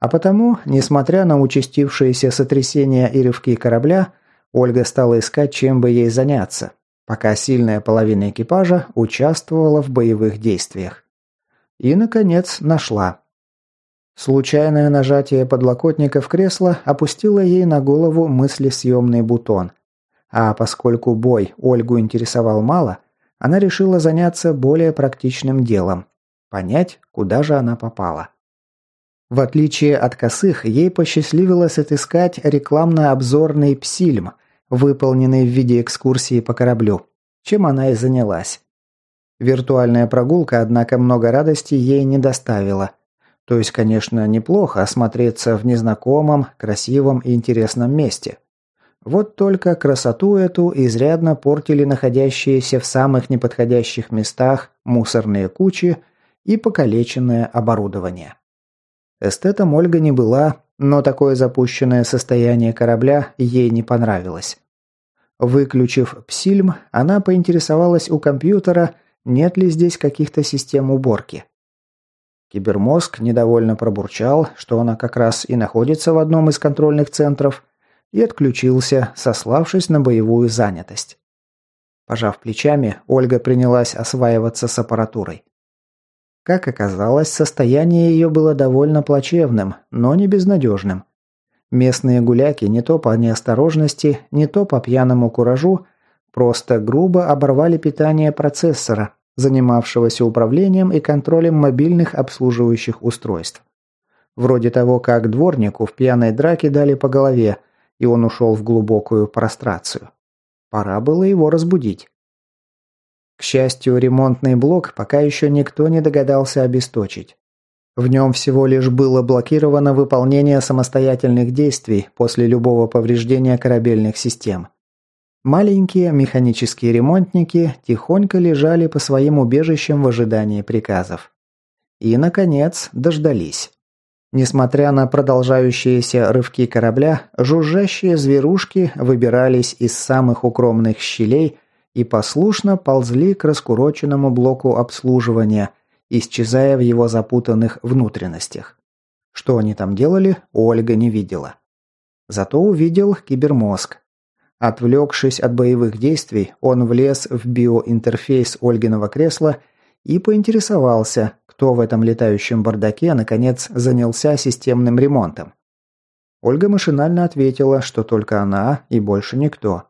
Speaker 1: А потому, несмотря на участившиеся сотрясения и рывки корабля, Ольга стала искать, чем бы ей заняться, пока сильная половина экипажа участвовала в боевых действиях. И, наконец, нашла. Случайное нажатие подлокотника в кресло опустило ей на голову мыслесъемный бутон. А поскольку бой Ольгу интересовал мало, она решила заняться более практичным делом – понять, куда же она попала. В отличие от косых, ей посчастливилось отыскать рекламно-обзорный псильм, выполненный в виде экскурсии по кораблю, чем она и занялась. Виртуальная прогулка, однако, много радости ей не доставила. То есть, конечно, неплохо осмотреться в незнакомом, красивом и интересном месте. Вот только красоту эту изрядно портили находящиеся в самых неподходящих местах мусорные кучи и покалеченное оборудование. Эстетом Ольга не была, но такое запущенное состояние корабля ей не понравилось. Выключив псильм, она поинтересовалась у компьютера, нет ли здесь каких-то систем уборки. Кибермозг недовольно пробурчал, что она как раз и находится в одном из контрольных центров, и отключился, сославшись на боевую занятость. Пожав плечами, Ольга принялась осваиваться с аппаратурой. Как оказалось, состояние ее было довольно плачевным, но не безнадежным. Местные гуляки не то по неосторожности, не то по пьяному куражу просто грубо оборвали питание процессора, занимавшегося управлением и контролем мобильных обслуживающих устройств. Вроде того, как дворнику в пьяной драке дали по голове, и он ушел в глубокую прострацию. Пора было его разбудить. К счастью, ремонтный блок пока еще никто не догадался обесточить. В нем всего лишь было блокировано выполнение самостоятельных действий после любого повреждения корабельных систем. Маленькие механические ремонтники тихонько лежали по своим убежищам в ожидании приказов. И, наконец, дождались. Несмотря на продолжающиеся рывки корабля, жужжащие зверушки выбирались из самых укромных щелей и послушно ползли к раскуроченному блоку обслуживания, исчезая в его запутанных внутренностях. Что они там делали, Ольга не видела. Зато увидел кибермозг. Отвлекшись от боевых действий, он влез в биоинтерфейс Ольгиного кресла и поинтересовался, кто в этом летающем бардаке наконец занялся системным ремонтом. Ольга машинально ответила, что только она и больше никто.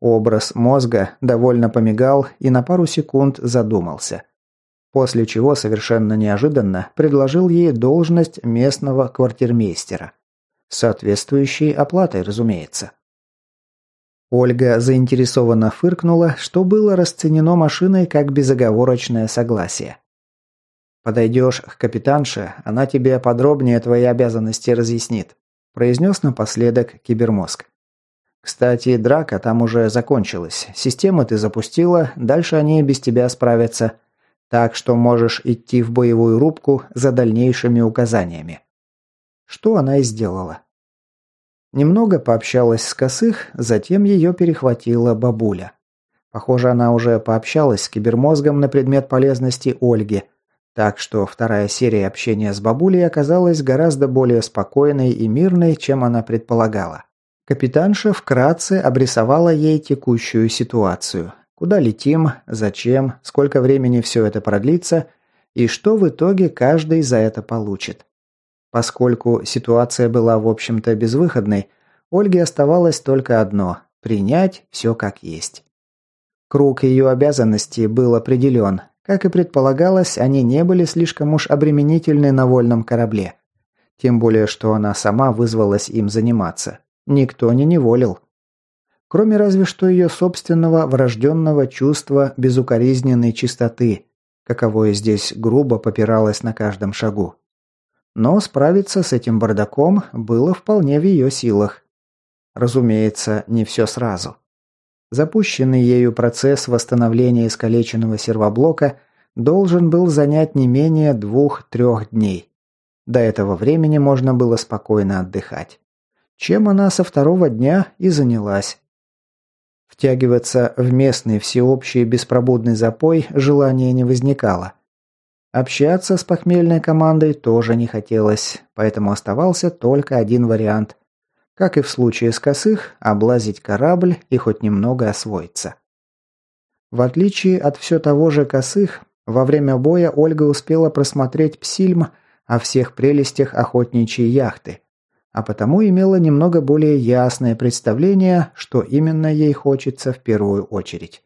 Speaker 1: Образ мозга довольно помигал и на пару секунд задумался. После чего совершенно неожиданно предложил ей должность местного квартирмейстера. С соответствующей оплатой, разумеется. Ольга заинтересованно фыркнула, что было расценено машиной как безоговорочное согласие. «Подойдешь к капитанше, она тебе подробнее твои обязанности разъяснит», произнес напоследок кибермозг. Кстати, драка там уже закончилась. Системы ты запустила, дальше они без тебя справятся. Так что можешь идти в боевую рубку за дальнейшими указаниями. Что она и сделала. Немного пообщалась с Косых, затем ее перехватила бабуля. Похоже, она уже пообщалась с кибермозгом на предмет полезности Ольги, так что вторая серия общения с бабулей оказалась гораздо более спокойной и мирной, чем она предполагала. Капитанша вкратце обрисовала ей текущую ситуацию. Куда летим, зачем, сколько времени все это продлится и что в итоге каждый за это получит. Поскольку ситуация была, в общем-то, безвыходной, Ольге оставалось только одно – принять все как есть. Круг ее обязанностей был определен. Как и предполагалось, они не были слишком уж обременительны на вольном корабле. Тем более, что она сама вызвалась им заниматься. Никто не неволил. Кроме разве что ее собственного врожденного чувства безукоризненной чистоты, каковое здесь грубо попиралось на каждом шагу. Но справиться с этим бардаком было вполне в ее силах. Разумеется, не все сразу. Запущенный ею процесс восстановления искалеченного сервоблока должен был занять не менее двух-трех дней. До этого времени можно было спокойно отдыхать чем она со второго дня и занялась. Втягиваться в местный всеобщий беспробудный запой желания не возникало. Общаться с похмельной командой тоже не хотелось, поэтому оставался только один вариант. Как и в случае с косых, облазить корабль и хоть немного освоиться. В отличие от все того же косых, во время боя Ольга успела просмотреть псильм о всех прелестях охотничьей яхты, а потому имела немного более ясное представление, что именно ей хочется в первую очередь.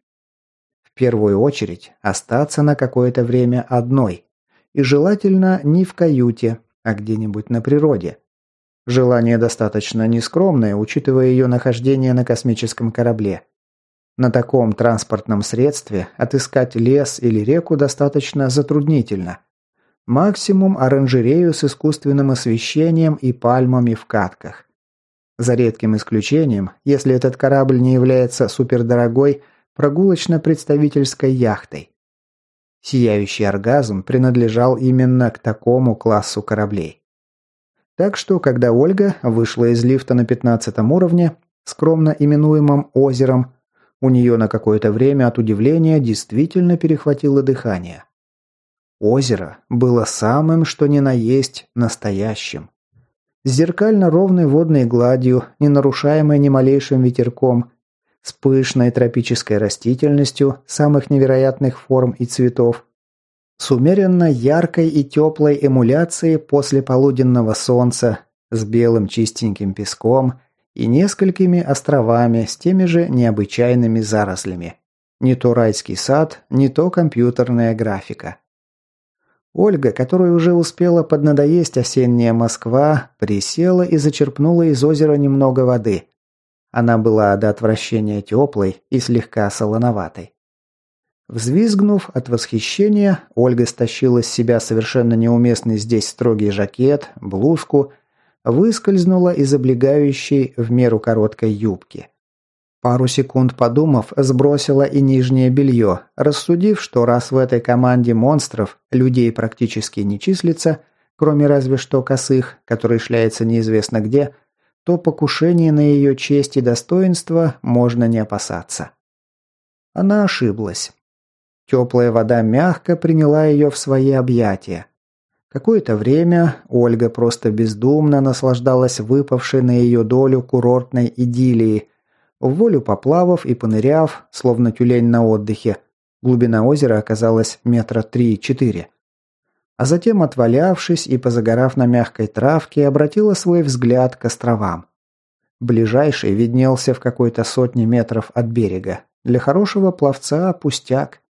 Speaker 1: В первую очередь остаться на какое-то время одной, и желательно не в каюте, а где-нибудь на природе. Желание достаточно нескромное, учитывая ее нахождение на космическом корабле. На таком транспортном средстве отыскать лес или реку достаточно затруднительно, Максимум оранжерею с искусственным освещением и пальмами в катках. За редким исключением, если этот корабль не является супердорогой прогулочно-представительской яхтой. Сияющий оргазм принадлежал именно к такому классу кораблей. Так что, когда Ольга вышла из лифта на пятнадцатом уровне, скромно именуемом «озером», у нее на какое-то время от удивления действительно перехватило дыхание. Озеро было самым, что ни на есть, настоящим. С зеркально-ровной водной гладью, не нарушаемой ни малейшим ветерком, с пышной тропической растительностью самых невероятных форм и цветов, с умеренно яркой и теплой эмуляцией после полуденного солнца, с белым чистеньким песком и несколькими островами с теми же необычайными зарослями. Не то райский сад, не то компьютерная графика. Ольга, которая уже успела поднадоесть осенняя Москва, присела и зачерпнула из озера немного воды. Она была до отвращения теплой и слегка солоноватой. Взвизгнув от восхищения, Ольга стащила с себя совершенно неуместный здесь строгий жакет, блузку, выскользнула из облегающей в меру короткой юбки. Пару секунд подумав, сбросила и нижнее белье, рассудив, что раз в этой команде монстров людей практически не числится, кроме разве что косых, который шляется неизвестно где, то покушение на ее честь и достоинство можно не опасаться. Она ошиблась. Теплая вода мягко приняла ее в свои объятия. Какое-то время Ольга просто бездумно наслаждалась выпавшей на ее долю курортной идиллией, в волю поплавав и поныряв, словно тюлень на отдыхе. Глубина озера оказалась метра три-четыре. А затем, отвалявшись и позагорав на мягкой травке, обратила свой взгляд к островам. Ближайший виднелся в какой-то сотне метров от берега. Для хорошего пловца пустяк.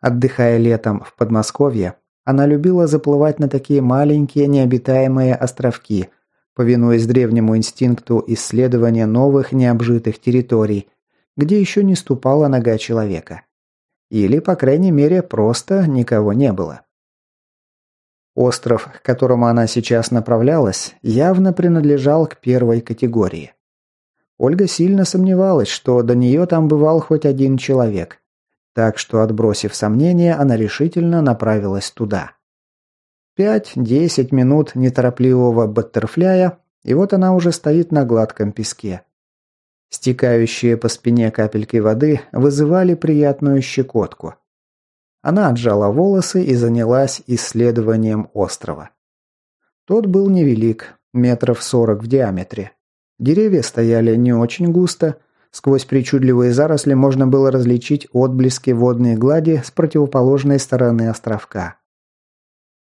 Speaker 1: Отдыхая летом в Подмосковье, она любила заплывать на такие маленькие необитаемые островки, повинуясь древнему инстинкту исследования новых необжитых территорий, где еще не ступала нога человека. Или, по крайней мере, просто никого не было. Остров, к которому она сейчас направлялась, явно принадлежал к первой категории. Ольга сильно сомневалась, что до нее там бывал хоть один человек. Так что, отбросив сомнения, она решительно направилась туда. Пять-десять минут неторопливого баттерфляя, и вот она уже стоит на гладком песке. Стекающие по спине капельки воды вызывали приятную щекотку. Она отжала волосы и занялась исследованием острова. Тот был невелик, метров сорок в диаметре. Деревья стояли не очень густо, Сквозь причудливые заросли можно было различить отблески водной глади с противоположной стороны островка.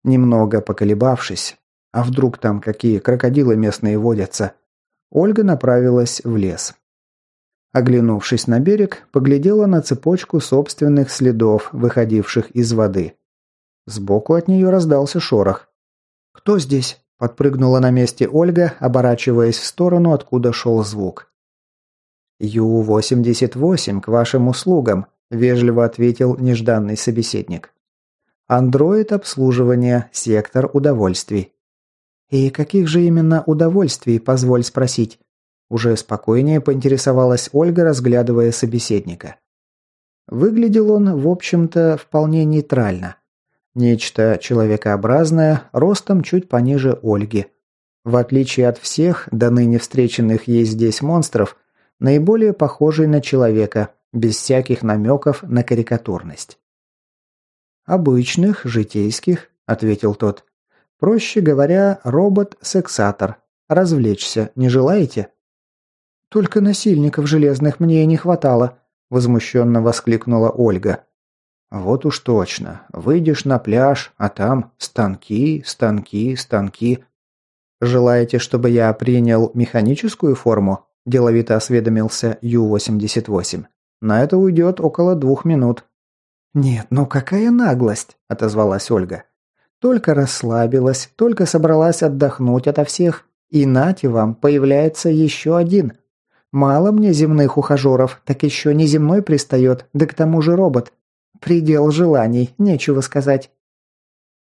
Speaker 1: Немного поколебавшись, а вдруг там какие крокодилы местные водятся, Ольга направилась в лес. Оглянувшись на берег, поглядела на цепочку собственных следов, выходивших из воды. Сбоку от нее раздался шорох. «Кто здесь?» – подпрыгнула на месте Ольга, оборачиваясь в сторону, откуда шел звук. «Ю-88 к вашим услугам», – вежливо ответил нежданный собеседник. «Андроид обслуживания, сектор удовольствий». «И каких же именно удовольствий, позволь спросить?» Уже спокойнее поинтересовалась Ольга, разглядывая собеседника. Выглядел он, в общем-то, вполне нейтрально. Нечто человекообразное, ростом чуть пониже Ольги. В отличие от всех до ныне встреченных ей здесь монстров, наиболее похожий на человека, без всяких намеков на карикатурность. «Обычных, житейских», – ответил тот. «Проще говоря, робот-сексатор. Развлечься не желаете?» «Только насильников железных мне и не хватало», – возмущенно воскликнула Ольга. «Вот уж точно. Выйдешь на пляж, а там станки, станки, станки. Желаете, чтобы я принял механическую форму?» – деловито осведомился Ю-88. «На это уйдет около двух минут». «Нет, ну какая наглость!» – отозвалась Ольга. «Только расслабилась, только собралась отдохнуть ото всех, и нате вам, появляется еще один. Мало мне земных ухажеров, так еще не земной пристает, да к тому же робот. Предел желаний, нечего сказать».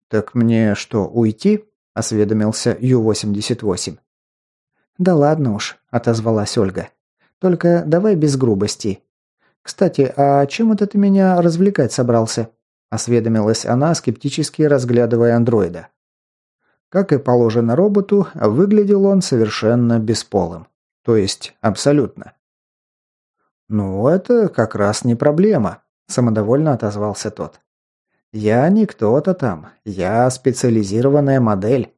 Speaker 1: «Так мне что, уйти?» – осведомился Ю-88. «Да ладно уж», – отозвалась Ольга. «Только давай без грубости. Кстати, а чем это ты меня развлекать собрался?» – осведомилась она, скептически разглядывая андроида. Как и положено роботу, выглядел он совершенно бесполым. То есть, абсолютно. «Ну, это как раз не проблема», – самодовольно отозвался тот. «Я не кто-то там. Я специализированная модель.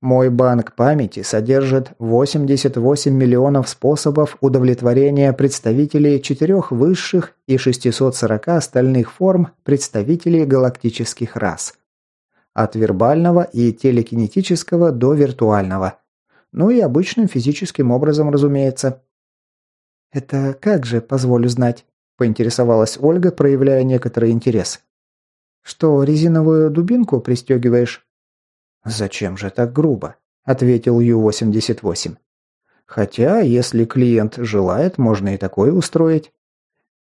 Speaker 1: Мой банк памяти содержит 88 миллионов способов удовлетворения представителей четырех высших и 640 остальных форм представителей галактических рас. От вербального и телекинетического до виртуального. Ну и обычным физическим образом, разумеется. «Это как же, позволю знать?» – поинтересовалась Ольга, проявляя некоторый интерес. «Что, резиновую дубинку пристегиваешь?» «Зачем же так грубо?» – ответил Ю-88. «Хотя, если клиент желает, можно и такое устроить.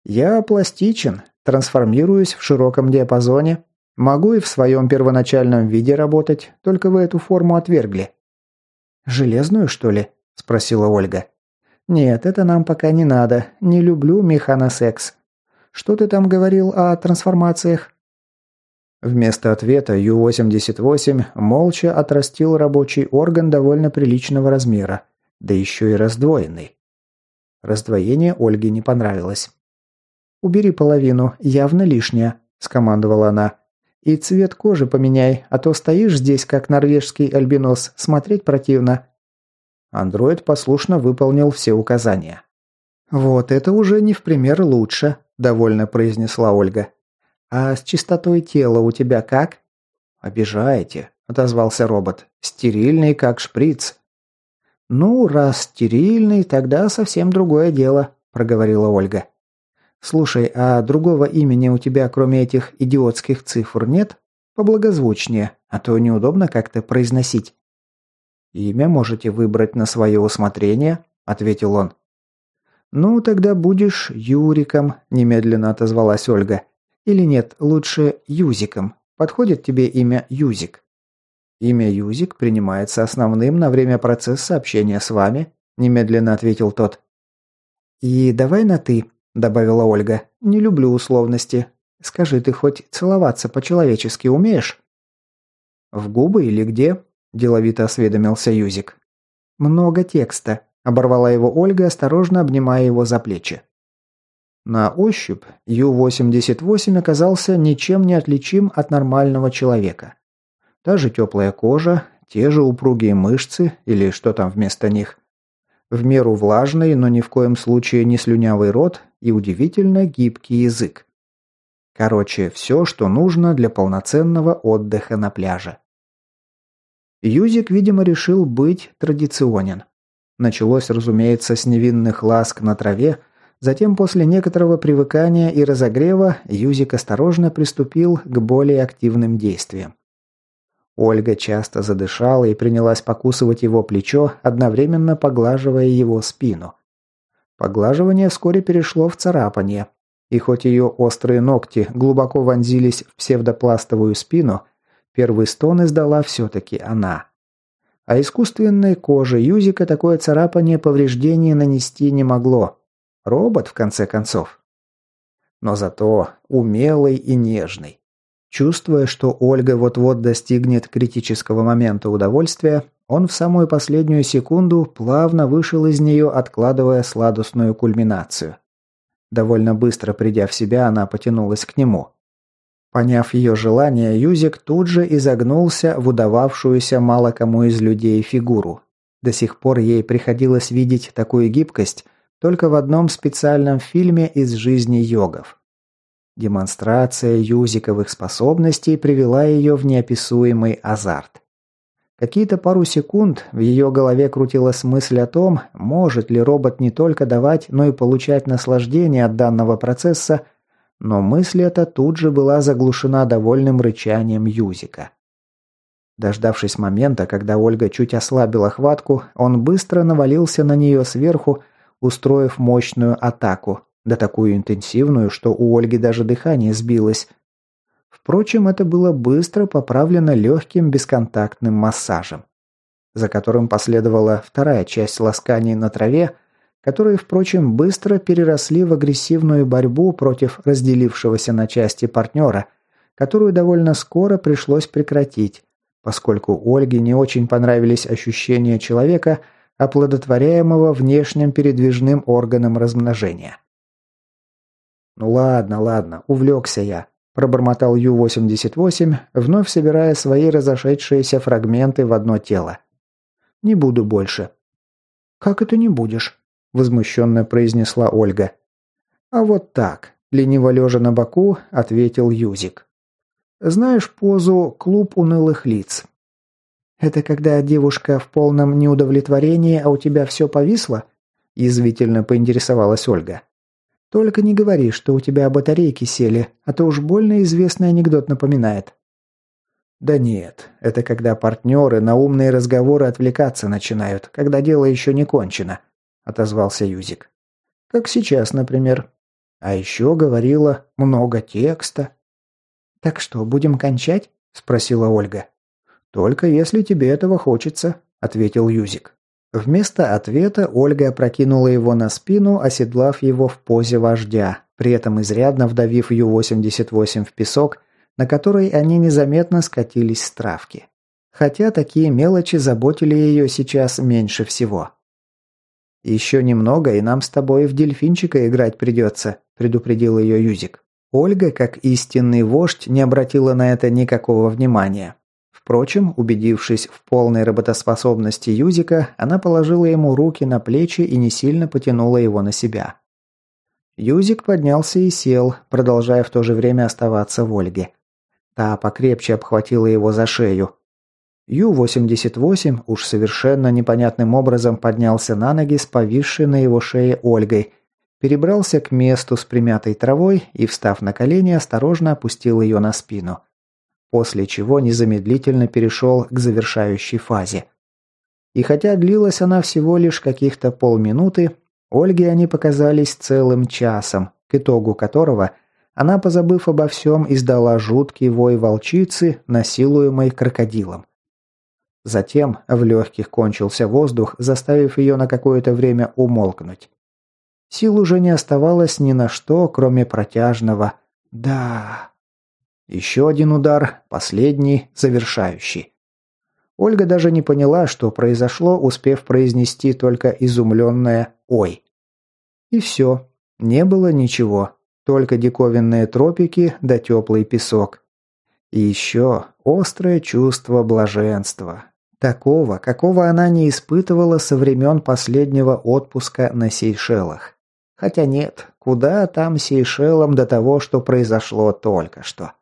Speaker 1: Я пластичен, трансформируюсь в широком диапазоне, могу и в своем первоначальном виде работать, только вы эту форму отвергли». «Железную, что ли?» – спросила Ольга. «Нет, это нам пока не надо. Не люблю механосекс. Что ты там говорил о трансформациях?» Вместо ответа Ю-88 молча отрастил рабочий орган довольно приличного размера, да еще и раздвоенный. Раздвоение Ольге не понравилось. «Убери половину, явно лишнее», – скомандовала она. «И цвет кожи поменяй, а то стоишь здесь, как норвежский альбинос, смотреть противно. Андроид послушно выполнил все указания. «Вот это уже не в пример лучше», – довольно произнесла Ольга. «А с чистотой тела у тебя как?» «Обижаете», – отозвался робот. «Стерильный, как шприц». «Ну, раз стерильный, тогда совсем другое дело», – проговорила Ольга. «Слушай, а другого имени у тебя, кроме этих идиотских цифр, нет? Поблагозвучнее, а то неудобно как-то произносить». «Имя можете выбрать на свое усмотрение», – ответил он. «Ну, тогда будешь Юриком», – немедленно отозвалась Ольга. «Или нет, лучше Юзиком. Подходит тебе имя Юзик?» «Имя Юзик принимается основным на время процесса общения с вами», – немедленно ответил тот. «И давай на «ты», – добавила Ольга. «Не люблю условности. Скажи, ты хоть целоваться по-человечески умеешь?» «В губы или где?» деловито осведомился Юзик. «Много текста», – оборвала его Ольга, осторожно обнимая его за плечи. На ощупь Ю-88 оказался ничем не отличим от нормального человека. Та же теплая кожа, те же упругие мышцы, или что там вместо них. В меру влажный, но ни в коем случае не слюнявый рот и удивительно гибкий язык. Короче, все, что нужно для полноценного отдыха на пляже. Юзик, видимо, решил быть традиционен. Началось, разумеется, с невинных ласк на траве, затем после некоторого привыкания и разогрева Юзик осторожно приступил к более активным действиям. Ольга часто задышала и принялась покусывать его плечо, одновременно поглаживая его спину. Поглаживание вскоре перешло в царапание, и хоть ее острые ногти глубоко вонзились в псевдопластовую спину – Первый стон издала все-таки она. А искусственной коже Юзика такое царапание повреждение нанести не могло. Робот, в конце концов. Но зато умелый и нежный. Чувствуя, что Ольга вот-вот достигнет критического момента удовольствия, он в самую последнюю секунду плавно вышел из нее, откладывая сладостную кульминацию. Довольно быстро придя в себя, она потянулась к нему. Поняв ее желание, Юзик тут же изогнулся в удававшуюся мало кому из людей фигуру. До сих пор ей приходилось видеть такую гибкость только в одном специальном фильме из жизни йогов. Демонстрация юзиковых способностей привела ее в неописуемый азарт. Какие-то пару секунд в ее голове крутилась мысль о том, может ли робот не только давать, но и получать наслаждение от данного процесса – но мысль эта тут же была заглушена довольным рычанием Юзика. Дождавшись момента, когда Ольга чуть ослабила хватку, он быстро навалился на нее сверху, устроив мощную атаку, да такую интенсивную, что у Ольги даже дыхание сбилось. Впрочем, это было быстро поправлено легким бесконтактным массажем. за которым последовала вторая часть ласканий на траве, которые, впрочем, быстро переросли в агрессивную борьбу против разделившегося на части партнера, которую довольно скоро пришлось прекратить, поскольку Ольге не очень понравились ощущения человека, оплодотворяемого внешним передвижным органом размножения. «Ну ладно, ладно, увлекся я», – пробормотал Ю-88, вновь собирая свои разошедшиеся фрагменты в одно тело. «Не буду больше». «Как это не будешь?» – возмущенно произнесла Ольга. «А вот так», – лениво лежа на боку, ответил Юзик. Знаешь позу «клуб унылых лиц»?» «Это когда девушка в полном неудовлетворении, а у тебя все повисло?» Язвительно поинтересовалась Ольга. «Только не говори, что у тебя батарейки сели, а то уж больно известный анекдот напоминает». «Да нет, это когда партнеры на умные разговоры отвлекаться начинают, когда дело еще не кончено», – отозвался Юзик. «Как сейчас, например. А еще говорила много текста, «Так что, будем кончать?» – спросила Ольга. «Только если тебе этого хочется», – ответил Юзик. Вместо ответа Ольга опрокинула его на спину, оседлав его в позе вождя, при этом изрядно вдавив Ю-88 в песок, на который они незаметно скатились с травки. Хотя такие мелочи заботили ее сейчас меньше всего. «Еще немного, и нам с тобой в дельфинчика играть придется», – предупредил ее Юзик. Ольга, как истинный вождь, не обратила на это никакого внимания. Впрочем, убедившись в полной работоспособности Юзика, она положила ему руки на плечи и не сильно потянула его на себя. Юзик поднялся и сел, продолжая в то же время оставаться в Ольге. Та покрепче обхватила его за шею. Ю-88 уж совершенно непонятным образом поднялся на ноги с повисшей на его шее Ольгой – перебрался к месту с примятой травой и, встав на колени, осторожно опустил ее на спину. После чего незамедлительно перешел к завершающей фазе. И хотя длилась она всего лишь каких-то полминуты, Ольге они показались целым часом, к итогу которого она, позабыв обо всем, издала жуткий вой волчицы, насилуемой крокодилом. Затем в легких кончился воздух, заставив ее на какое-то время умолкнуть. Сил уже не оставалось ни на что, кроме протяжного «да». Еще один удар, последний, завершающий. Ольга даже не поняла, что произошло, успев произнести только изумленное «Ой». И все. Не было ничего. Только диковинные тропики да теплый песок. И еще острое чувство блаженства. Такого, какого она не испытывала со времен последнего отпуска на Сейшелах. Хотя нет, куда там Сейшелам до того, что произошло только что.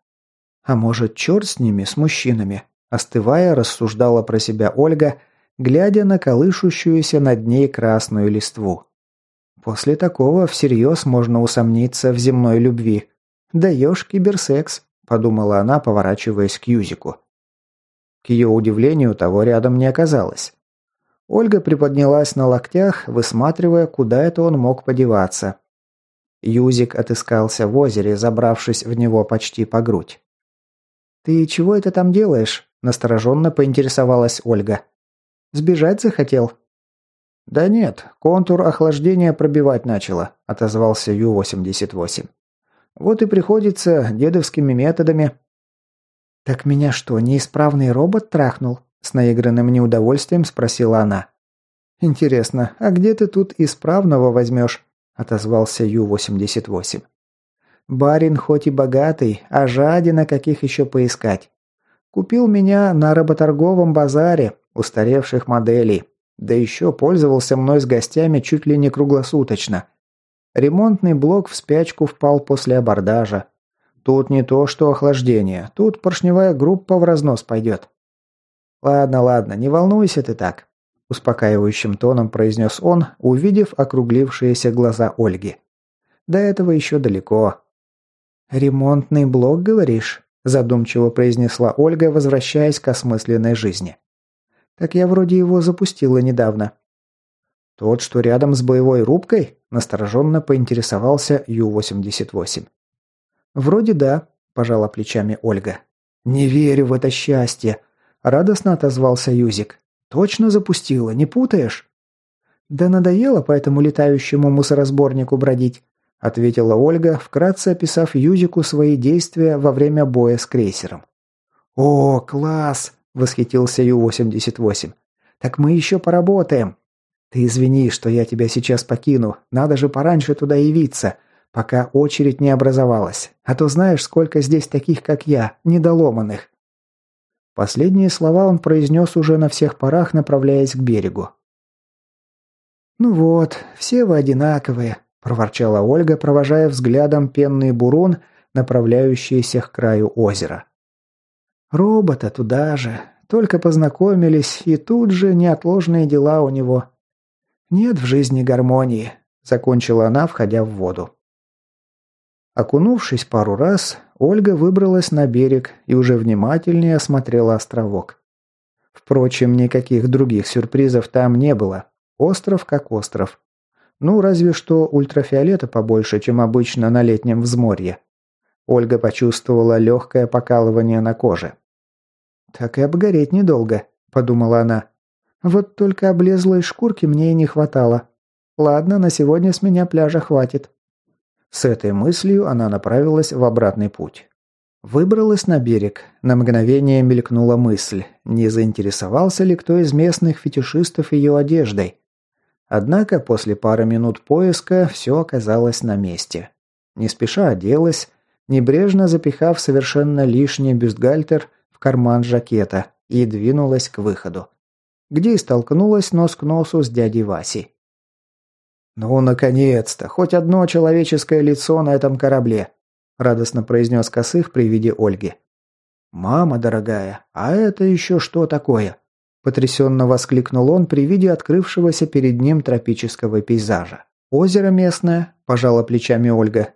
Speaker 1: А может, черт с ними, с мужчинами? Остывая, рассуждала про себя Ольга, глядя на колышущуюся над ней красную листву. После такого всерьез можно усомниться в земной любви. «Даешь киберсекс», – подумала она, поворачиваясь к Юзику. К ее удивлению, того рядом не оказалось. Ольга приподнялась на локтях, высматривая, куда это он мог подеваться. Юзик отыскался в озере, забравшись в него почти по грудь. «Ты чего это там делаешь?» – настороженно поинтересовалась Ольга. «Сбежать захотел?» «Да нет, контур охлаждения пробивать начало», – отозвался Ю-88. «Вот и приходится дедовскими методами». «Так меня что, неисправный робот трахнул?» С наигранным неудовольствием спросила она. «Интересно, а где ты тут исправного возьмешь?» – отозвался Ю-88. «Барин хоть и богатый, а жадина каких еще поискать. Купил меня на работорговом базаре устаревших моделей, да еще пользовался мной с гостями чуть ли не круглосуточно. Ремонтный блок в спячку впал после абордажа. Тут не то, что охлаждение, тут поршневая группа в разнос пойдет. «Ладно, ладно, не волнуйся ты так», – успокаивающим тоном произнес он, увидев округлившиеся глаза Ольги. «До этого еще далеко». «Ремонтный блок, говоришь?» – задумчиво произнесла Ольга, возвращаясь к осмысленной жизни. «Так я вроде его запустила недавно». «Тот, что рядом с боевой рубкой?» – настороженно поинтересовался Ю-88. «Вроде да», – пожала плечами Ольга. «Не верю в это счастье», Радостно отозвался Юзик. Точно запустила, не путаешь?» «Да надоело по этому летающему мусоросборнику бродить», ответила Ольга, вкратце описав Юзику свои действия во время боя с крейсером. «О, класс!» – восхитился Ю-88. «Так мы еще поработаем. Ты извини, что я тебя сейчас покину. Надо же пораньше туда явиться, пока очередь не образовалась. А то знаешь, сколько здесь таких, как я, недоломанных». Последние слова он произнес уже на всех парах, направляясь к берегу. «Ну вот, все вы одинаковые», – проворчала Ольга, провожая взглядом пенный бурун, направляющийся к краю озера. «Робота туда же. Только познакомились, и тут же неотложные дела у него. Нет в жизни гармонии», – закончила она, входя в воду. Окунувшись пару раз, Ольга выбралась на берег и уже внимательнее осмотрела островок. Впрочем, никаких других сюрпризов там не было. Остров как остров. Ну, разве что ультрафиолета побольше, чем обычно на летнем взморье. Ольга почувствовала легкое покалывание на коже. «Так и обгореть недолго», – подумала она. «Вот только облезлой шкурки мне и не хватало. Ладно, на сегодня с меня пляжа хватит». С этой мыслью она направилась в обратный путь. Выбралась на берег. На мгновение мелькнула мысль, не заинтересовался ли кто из местных фетишистов ее одеждой. Однако после пары минут поиска все оказалось на месте. Не спеша оделась, небрежно запихав совершенно лишний бюстгальтер в карман жакета и двинулась к выходу, где и столкнулась нос к носу с дядей Васей. «Ну, наконец-то! Хоть одно человеческое лицо на этом корабле!» – радостно произнес Косых при виде Ольги. «Мама дорогая, а это еще что такое?» Потрясенно воскликнул он при виде открывшегося перед ним тропического пейзажа. «Озеро местное», – пожала плечами Ольга.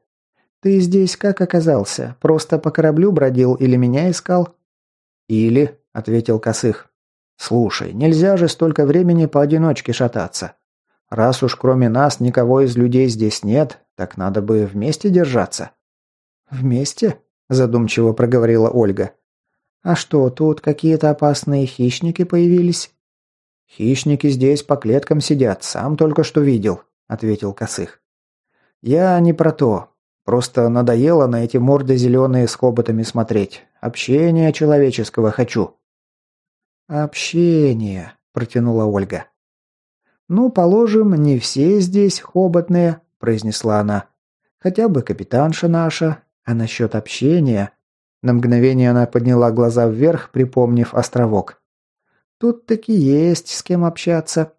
Speaker 1: «Ты здесь как оказался? Просто по кораблю бродил или меня искал?» «Или», – ответил Косых. «Слушай, нельзя же столько времени поодиночке шататься. Раз уж кроме нас никого из людей здесь нет, так надо бы вместе держаться». «Вместе?» – задумчиво проговорила Ольга. «А что, тут какие-то опасные хищники появились?» «Хищники здесь по клеткам сидят, сам только что видел», — ответил Косых. «Я не про то. Просто надоело на эти морды зеленые с хоботами смотреть. Общения человеческого хочу». «Общение», — протянула Ольга. «Ну, положим, не все здесь хоботные», — произнесла она. «Хотя бы капитанша наша. А насчет общения...» На мгновение она подняла глаза вверх, припомнив островок. «Тут таки есть с кем общаться».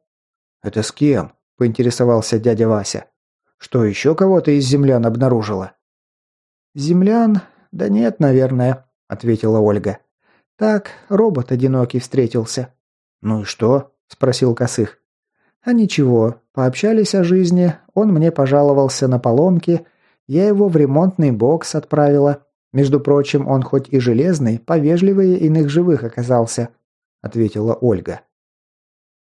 Speaker 1: «Это с кем?» – поинтересовался дядя Вася. «Что, еще кого-то из землян обнаружила?» «Землян? Да нет, наверное», – ответила Ольга. «Так, робот одинокий встретился». «Ну и что?» – спросил Косых. «А ничего, пообщались о жизни, он мне пожаловался на поломки, я его в ремонтный бокс отправила. Между прочим, он хоть и железный, повежливее иных живых оказался», — ответила Ольга.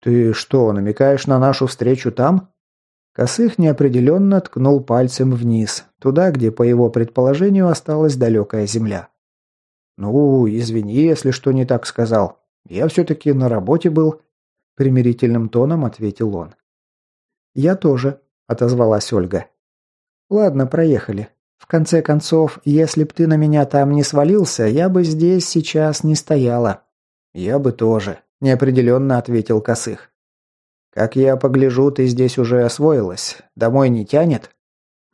Speaker 1: «Ты что, намекаешь на нашу встречу там?» Косых неопределенно ткнул пальцем вниз, туда, где, по его предположению, осталась далекая земля. «Ну, извини, если что не так сказал. Я все-таки на работе был», — примирительным тоном ответил он. «Я тоже», — отозвалась Ольга. «Ладно, проехали. В конце концов, если б ты на меня там не свалился, я бы здесь сейчас не стояла». «Я бы тоже», – неопределенно ответил Косых. «Как я погляжу, ты здесь уже освоилась. Домой не тянет?»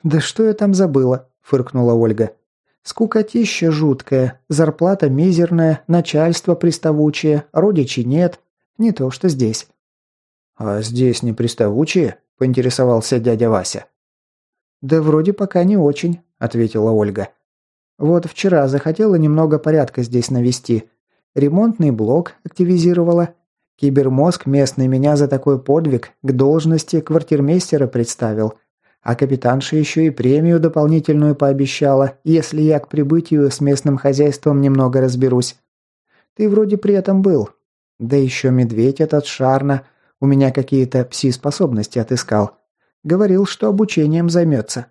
Speaker 1: «Да что я там забыла?» – фыркнула Ольга. «Скукотища жуткая, зарплата мизерная, начальство приставучее, родичей нет. Не то что здесь». «А здесь не приставучие?» – поинтересовался дядя Вася. «Да вроде пока не очень. – ответила Ольга. «Вот вчера захотела немного порядка здесь навести. Ремонтный блок активизировала. Кибермозг местный меня за такой подвиг к должности квартирмейстера представил. А капитанша еще и премию дополнительную пообещала, если я к прибытию с местным хозяйством немного разберусь. Ты вроде при этом был. Да еще медведь этот Шарна у меня какие-то пси-способности отыскал. Говорил, что обучением займется.